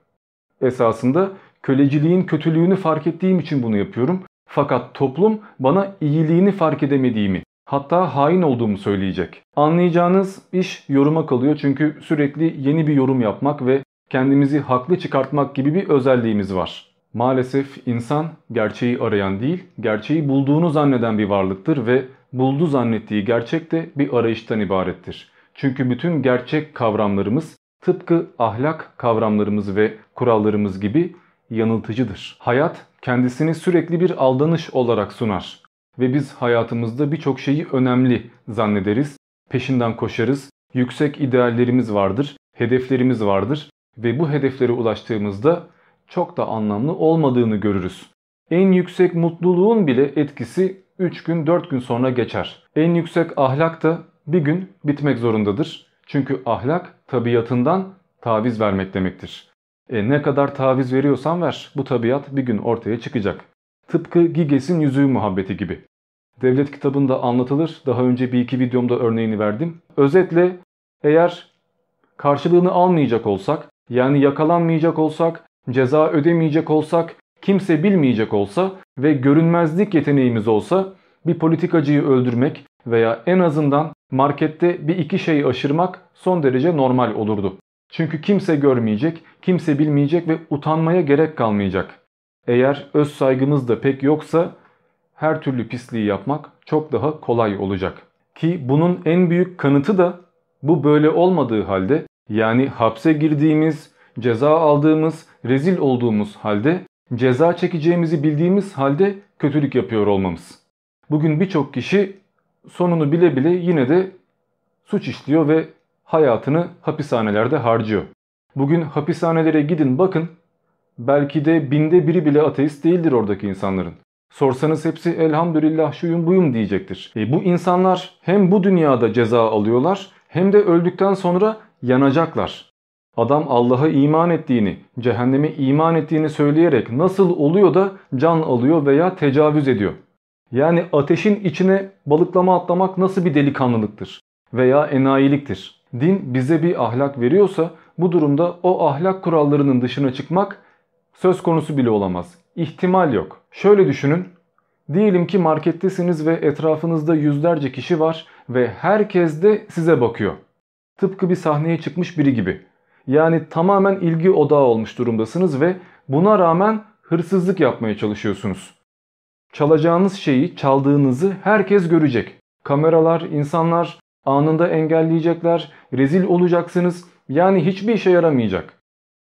[SPEAKER 1] Esasında köleciliğin kötülüğünü fark ettiğim için bunu yapıyorum fakat toplum bana iyiliğini fark edemediğimi, hatta hain olduğumu söyleyecek. Anlayacağınız iş yoruma kalıyor çünkü sürekli yeni bir yorum yapmak ve kendimizi haklı çıkartmak gibi bir özelliğimiz var. Maalesef insan gerçeği arayan değil, gerçeği bulduğunu zanneden bir varlıktır ve buldu zannettiği gerçek de bir arayıştan ibarettir. Çünkü bütün gerçek kavramlarımız tıpkı ahlak kavramlarımız ve kurallarımız gibi yanıltıcıdır. Hayat kendisini sürekli bir aldanış olarak sunar ve biz hayatımızda birçok şeyi önemli zannederiz, peşinden koşarız, yüksek ideallerimiz vardır, hedeflerimiz vardır ve bu hedeflere ulaştığımızda çok da anlamlı olmadığını görürüz. En yüksek mutluluğun bile etkisi 3 gün 4 gün sonra geçer. En yüksek ahlak da bir gün bitmek zorundadır. Çünkü ahlak tabiatından taviz vermek demektir. E ne kadar taviz veriyorsan ver bu tabiat bir gün ortaya çıkacak. Tıpkı Giges'in yüzüğü muhabbeti gibi. Devlet kitabında anlatılır. Daha önce bir iki videomda örneğini verdim. Özetle eğer karşılığını almayacak olsak yani yakalanmayacak olsak, ceza ödemeyecek olsak, kimse bilmeyecek olsa ve görünmezlik yeteneğimiz olsa bir politikacıyı öldürmek veya en azından markette bir iki şey aşırmak son derece normal olurdu. Çünkü kimse görmeyecek, kimse bilmeyecek ve utanmaya gerek kalmayacak. Eğer öz saygımız da pek yoksa her türlü pisliği yapmak çok daha kolay olacak. Ki bunun en büyük kanıtı da bu böyle olmadığı halde yani hapse girdiğimiz, ceza aldığımız, rezil olduğumuz halde ceza çekeceğimizi bildiğimiz halde kötülük yapıyor olmamız. Bugün birçok kişi sonunu bile bile yine de suç işliyor ve hayatını hapishanelerde harcıyor. Bugün hapishanelere gidin bakın belki de binde biri bile ateist değildir oradaki insanların. Sorsanız hepsi elhamdülillah şuyum buyum diyecektir. E bu insanlar hem bu dünyada ceza alıyorlar hem de öldükten sonra yanacaklar. Adam Allah'a iman ettiğini, cehenneme iman ettiğini söyleyerek nasıl oluyor da can alıyor veya tecavüz ediyor? Yani ateşin içine balıklama atlamak nasıl bir delikanlılıktır veya enayiliktir? Din bize bir ahlak veriyorsa bu durumda o ahlak kurallarının dışına çıkmak söz konusu bile olamaz. İhtimal yok. Şöyle düşünün. Diyelim ki markettesiniz ve etrafınızda yüzlerce kişi var ve herkes de size bakıyor. Tıpkı bir sahneye çıkmış biri gibi. Yani tamamen ilgi odağı olmuş durumdasınız ve buna rağmen hırsızlık yapmaya çalışıyorsunuz. Çalacağınız şeyi çaldığınızı herkes görecek. Kameralar, insanlar anında engelleyecekler, rezil olacaksınız. Yani hiçbir işe yaramayacak.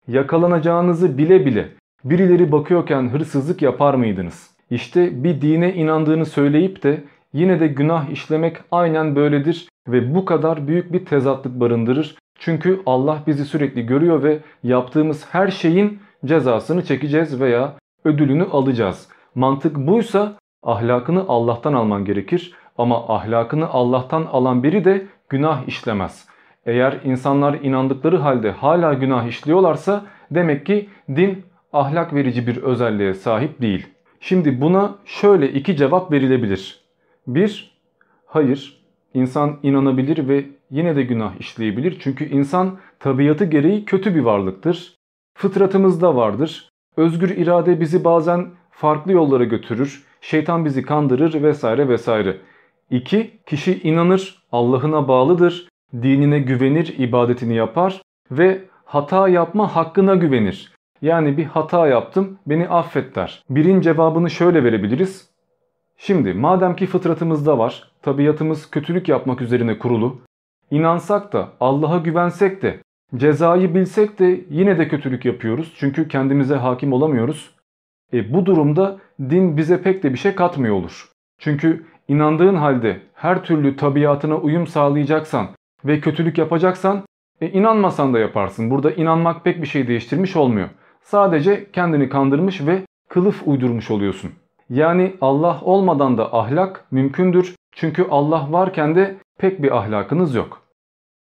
[SPEAKER 1] Yakalanacağınızı bile bile birileri bakıyorken hırsızlık yapar mıydınız? İşte bir dine inandığını söyleyip de yine de günah işlemek aynen böyledir ve bu kadar büyük bir tezatlık barındırır. Çünkü Allah bizi sürekli görüyor ve yaptığımız her şeyin cezasını çekeceğiz veya ödülünü alacağız. Mantık buysa ahlakını Allah'tan alman gerekir ama ahlakını Allah'tan alan biri de günah işlemez. Eğer insanlar inandıkları halde hala günah işliyorlarsa demek ki din ahlak verici bir özelliğe sahip değil. Şimdi buna şöyle iki cevap verilebilir. Bir, hayır insan inanabilir ve yine de günah işleyebilir. Çünkü insan tabiatı gereği kötü bir varlıktır. Fıtratımızda vardır. Özgür irade bizi bazen farklı yollara götürür. Şeytan bizi kandırır vesaire vesaire. 2. Kişi inanır, Allah'ına bağlıdır, dinine güvenir, ibadetini yapar ve hata yapma hakkına güvenir. Yani bir hata yaptım beni affet der. Birin cevabını şöyle verebiliriz. Şimdi madem ki fıtratımızda var, tabiatımız kötülük yapmak üzerine kurulu, inansak da Allah'a güvensek de cezayı bilsek de yine de kötülük yapıyoruz çünkü kendimize hakim olamıyoruz. E bu durumda din bize pek de bir şey katmıyor olur. Çünkü inandığın halde her türlü tabiatına uyum sağlayacaksan ve kötülük yapacaksan e inanmasan da yaparsın. Burada inanmak pek bir şey değiştirmiş olmuyor. Sadece kendini kandırmış ve kılıf uydurmuş oluyorsun. Yani Allah olmadan da ahlak mümkündür. Çünkü Allah varken de pek bir ahlakınız yok.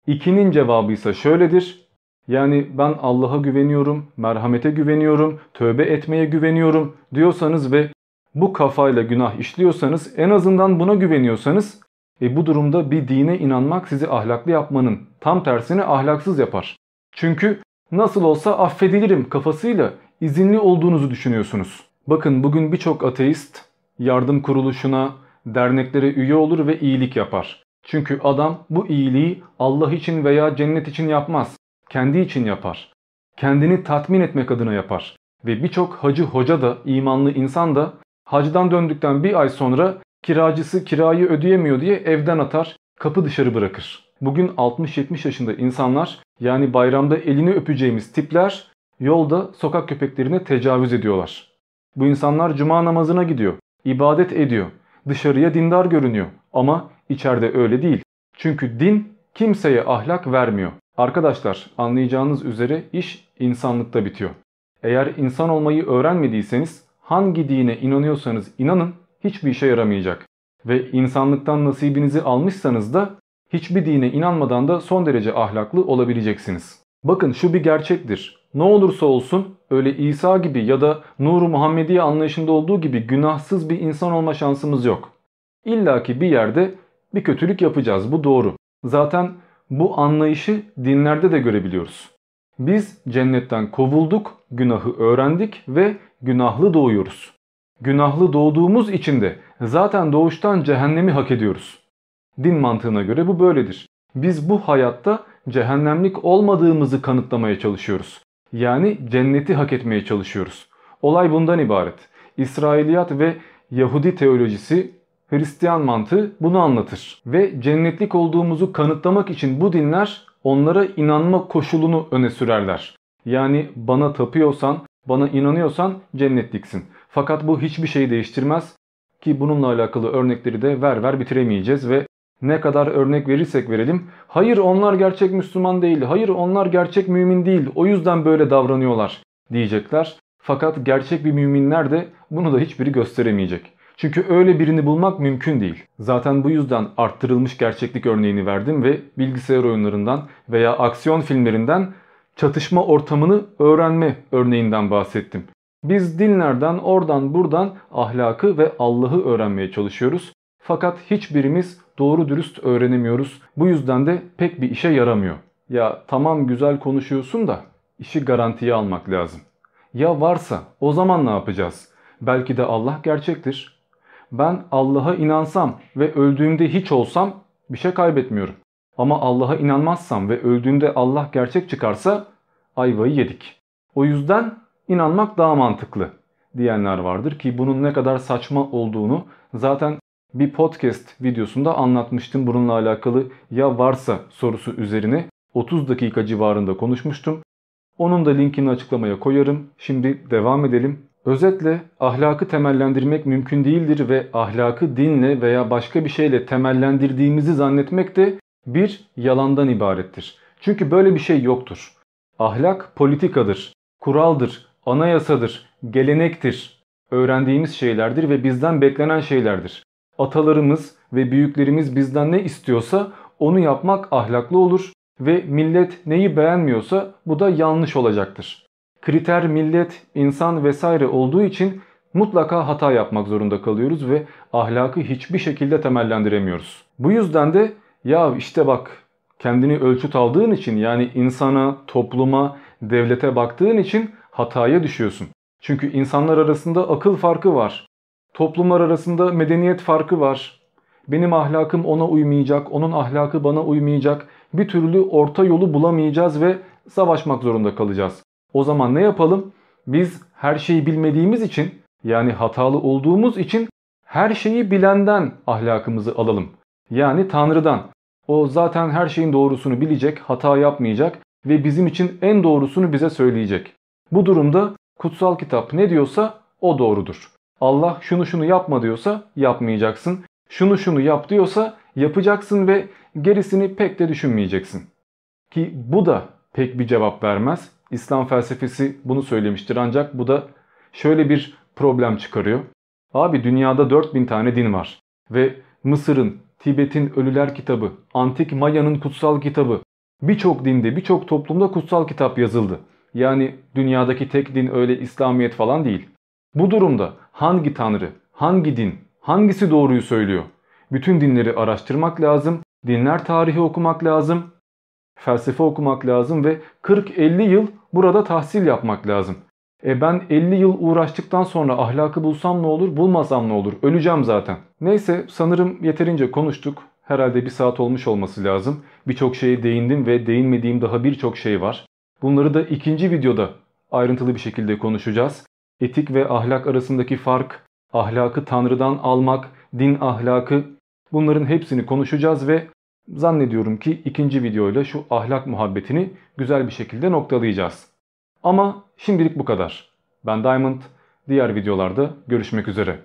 [SPEAKER 1] İkinin cevabı ise şöyledir. Yani ben Allah'a güveniyorum, merhamete güveniyorum, tövbe etmeye güveniyorum diyorsanız ve bu kafayla günah işliyorsanız en azından buna güveniyorsanız e bu durumda bir dine inanmak sizi ahlaklı yapmanın tam tersini ahlaksız yapar. Çünkü nasıl olsa affedilirim kafasıyla izinli olduğunuzu düşünüyorsunuz. Bakın bugün birçok ateist yardım kuruluşuna, derneklere üye olur ve iyilik yapar. Çünkü adam bu iyiliği Allah için veya cennet için yapmaz. Kendi için yapar. Kendini tatmin etmek adına yapar. Ve birçok hacı hoca da imanlı insan da hacdan döndükten bir ay sonra kiracısı kirayı ödeyemiyor diye evden atar, kapı dışarı bırakır. Bugün 60-70 yaşında insanlar yani bayramda elini öpeceğimiz tipler yolda sokak köpeklerine tecavüz ediyorlar. Bu insanlar cuma namazına gidiyor, ibadet ediyor, dışarıya dindar görünüyor ama içeride öyle değil. Çünkü din kimseye ahlak vermiyor. Arkadaşlar anlayacağınız üzere iş insanlıkta bitiyor. Eğer insan olmayı öğrenmediyseniz hangi dine inanıyorsanız inanın hiçbir işe yaramayacak. Ve insanlıktan nasibinizi almışsanız da hiçbir dine inanmadan da son derece ahlaklı olabileceksiniz. Bakın şu bir gerçektir. Ne olursa olsun öyle İsa gibi ya da Nur-u Muhammediye anlayışında olduğu gibi günahsız bir insan olma şansımız yok. İlla ki bir yerde bir kötülük yapacağız bu doğru. Zaten bu anlayışı dinlerde de görebiliyoruz. Biz cennetten kovulduk, günahı öğrendik ve günahlı doğuyoruz. Günahlı doğduğumuz için de zaten doğuştan cehennemi hak ediyoruz. Din mantığına göre bu böyledir. Biz bu hayatta cehennemlik olmadığımızı kanıtlamaya çalışıyoruz. Yani cenneti hak etmeye çalışıyoruz. Olay bundan ibaret. İsrailiyat ve Yahudi teolojisi Hristiyan mantığı bunu anlatır. Ve cennetlik olduğumuzu kanıtlamak için bu dinler onlara inanma koşulunu öne sürerler. Yani bana tapıyorsan, bana inanıyorsan cennetliksin. Fakat bu hiçbir şeyi değiştirmez ki bununla alakalı örnekleri de ver ver bitiremeyeceğiz ve ne kadar örnek verirsek verelim. Hayır onlar gerçek Müslüman değil, hayır onlar gerçek mümin değil o yüzden böyle davranıyorlar diyecekler. Fakat gerçek bir müminler de bunu da hiçbiri gösteremeyecek. Çünkü öyle birini bulmak mümkün değil. Zaten bu yüzden arttırılmış gerçeklik örneğini verdim ve bilgisayar oyunlarından veya aksiyon filmlerinden çatışma ortamını öğrenme örneğinden bahsettim. Biz dinlerden oradan buradan ahlakı ve Allah'ı öğrenmeye çalışıyoruz. Fakat hiçbirimiz doğru dürüst öğrenemiyoruz. Bu yüzden de pek bir işe yaramıyor. Ya tamam güzel konuşuyorsun da işi garantiye almak lazım. Ya varsa o zaman ne yapacağız? Belki de Allah gerçektir. Ben Allah'a inansam ve öldüğümde hiç olsam bir şey kaybetmiyorum. Ama Allah'a inanmazsam ve öldüğümde Allah gerçek çıkarsa ayvayı yedik. O yüzden inanmak daha mantıklı diyenler vardır ki bunun ne kadar saçma olduğunu zaten bir podcast videosunda anlatmıştım bununla alakalı ya varsa sorusu üzerine 30 dakika civarında konuşmuştum. Onun da linkini açıklamaya koyarım. Şimdi devam edelim. Özetle ahlakı temellendirmek mümkün değildir ve ahlakı dinle veya başka bir şeyle temellendirdiğimizi zannetmek de bir yalandan ibarettir. Çünkü böyle bir şey yoktur. Ahlak politikadır, kuraldır, anayasadır, gelenektir. Öğrendiğimiz şeylerdir ve bizden beklenen şeylerdir. Atalarımız ve büyüklerimiz bizden ne istiyorsa onu yapmak ahlaklı olur ve millet neyi beğenmiyorsa bu da yanlış olacaktır. Kriter millet, insan vesaire olduğu için mutlaka hata yapmak zorunda kalıyoruz ve ahlakı hiçbir şekilde temellendiremiyoruz. Bu yüzden de ya işte bak kendini ölçüt aldığın için yani insana, topluma, devlete baktığın için hataya düşüyorsun. Çünkü insanlar arasında akıl farkı var. Toplumlar arasında medeniyet farkı var. Benim ahlakım ona uymayacak, onun ahlakı bana uymayacak. Bir türlü orta yolu bulamayacağız ve savaşmak zorunda kalacağız. O zaman ne yapalım? Biz her şeyi bilmediğimiz için yani hatalı olduğumuz için her şeyi bilenden ahlakımızı alalım. Yani Tanrı'dan. O zaten her şeyin doğrusunu bilecek, hata yapmayacak ve bizim için en doğrusunu bize söyleyecek. Bu durumda kutsal kitap ne diyorsa o doğrudur. Allah şunu şunu yapma diyorsa yapmayacaksın. Şunu şunu yap diyorsa yapacaksın ve gerisini pek de düşünmeyeceksin. Ki bu da pek bir cevap vermez. İslam felsefesi bunu söylemiştir ancak bu da şöyle bir problem çıkarıyor. Abi dünyada 4000 tane din var ve Mısır'ın, Tibet'in Ölüler kitabı, Antik Maya'nın kutsal kitabı, birçok dinde, birçok toplumda kutsal kitap yazıldı. Yani dünyadaki tek din öyle İslamiyet falan değil. Bu durumda hangi tanrı, hangi din, hangisi doğruyu söylüyor? Bütün dinleri araştırmak lazım, dinler tarihi okumak lazım, felsefe okumak lazım ve 40-50 yıl burada tahsil yapmak lazım. E ben 50 yıl uğraştıktan sonra ahlakı bulsam ne olur, bulmasam ne olur? Öleceğim zaten. Neyse sanırım yeterince konuştuk. Herhalde bir saat olmuş olması lazım. Birçok şeye değindim ve değinmediğim daha birçok şey var. Bunları da ikinci videoda ayrıntılı bir şekilde konuşacağız. Etik ve ahlak arasındaki fark, ahlakı Tanrı'dan almak, din ahlakı bunların hepsini konuşacağız ve zannediyorum ki ikinci videoyla şu ahlak muhabbetini güzel bir şekilde noktalayacağız. Ama şimdilik bu kadar. Ben Diamond. Diğer videolarda görüşmek üzere.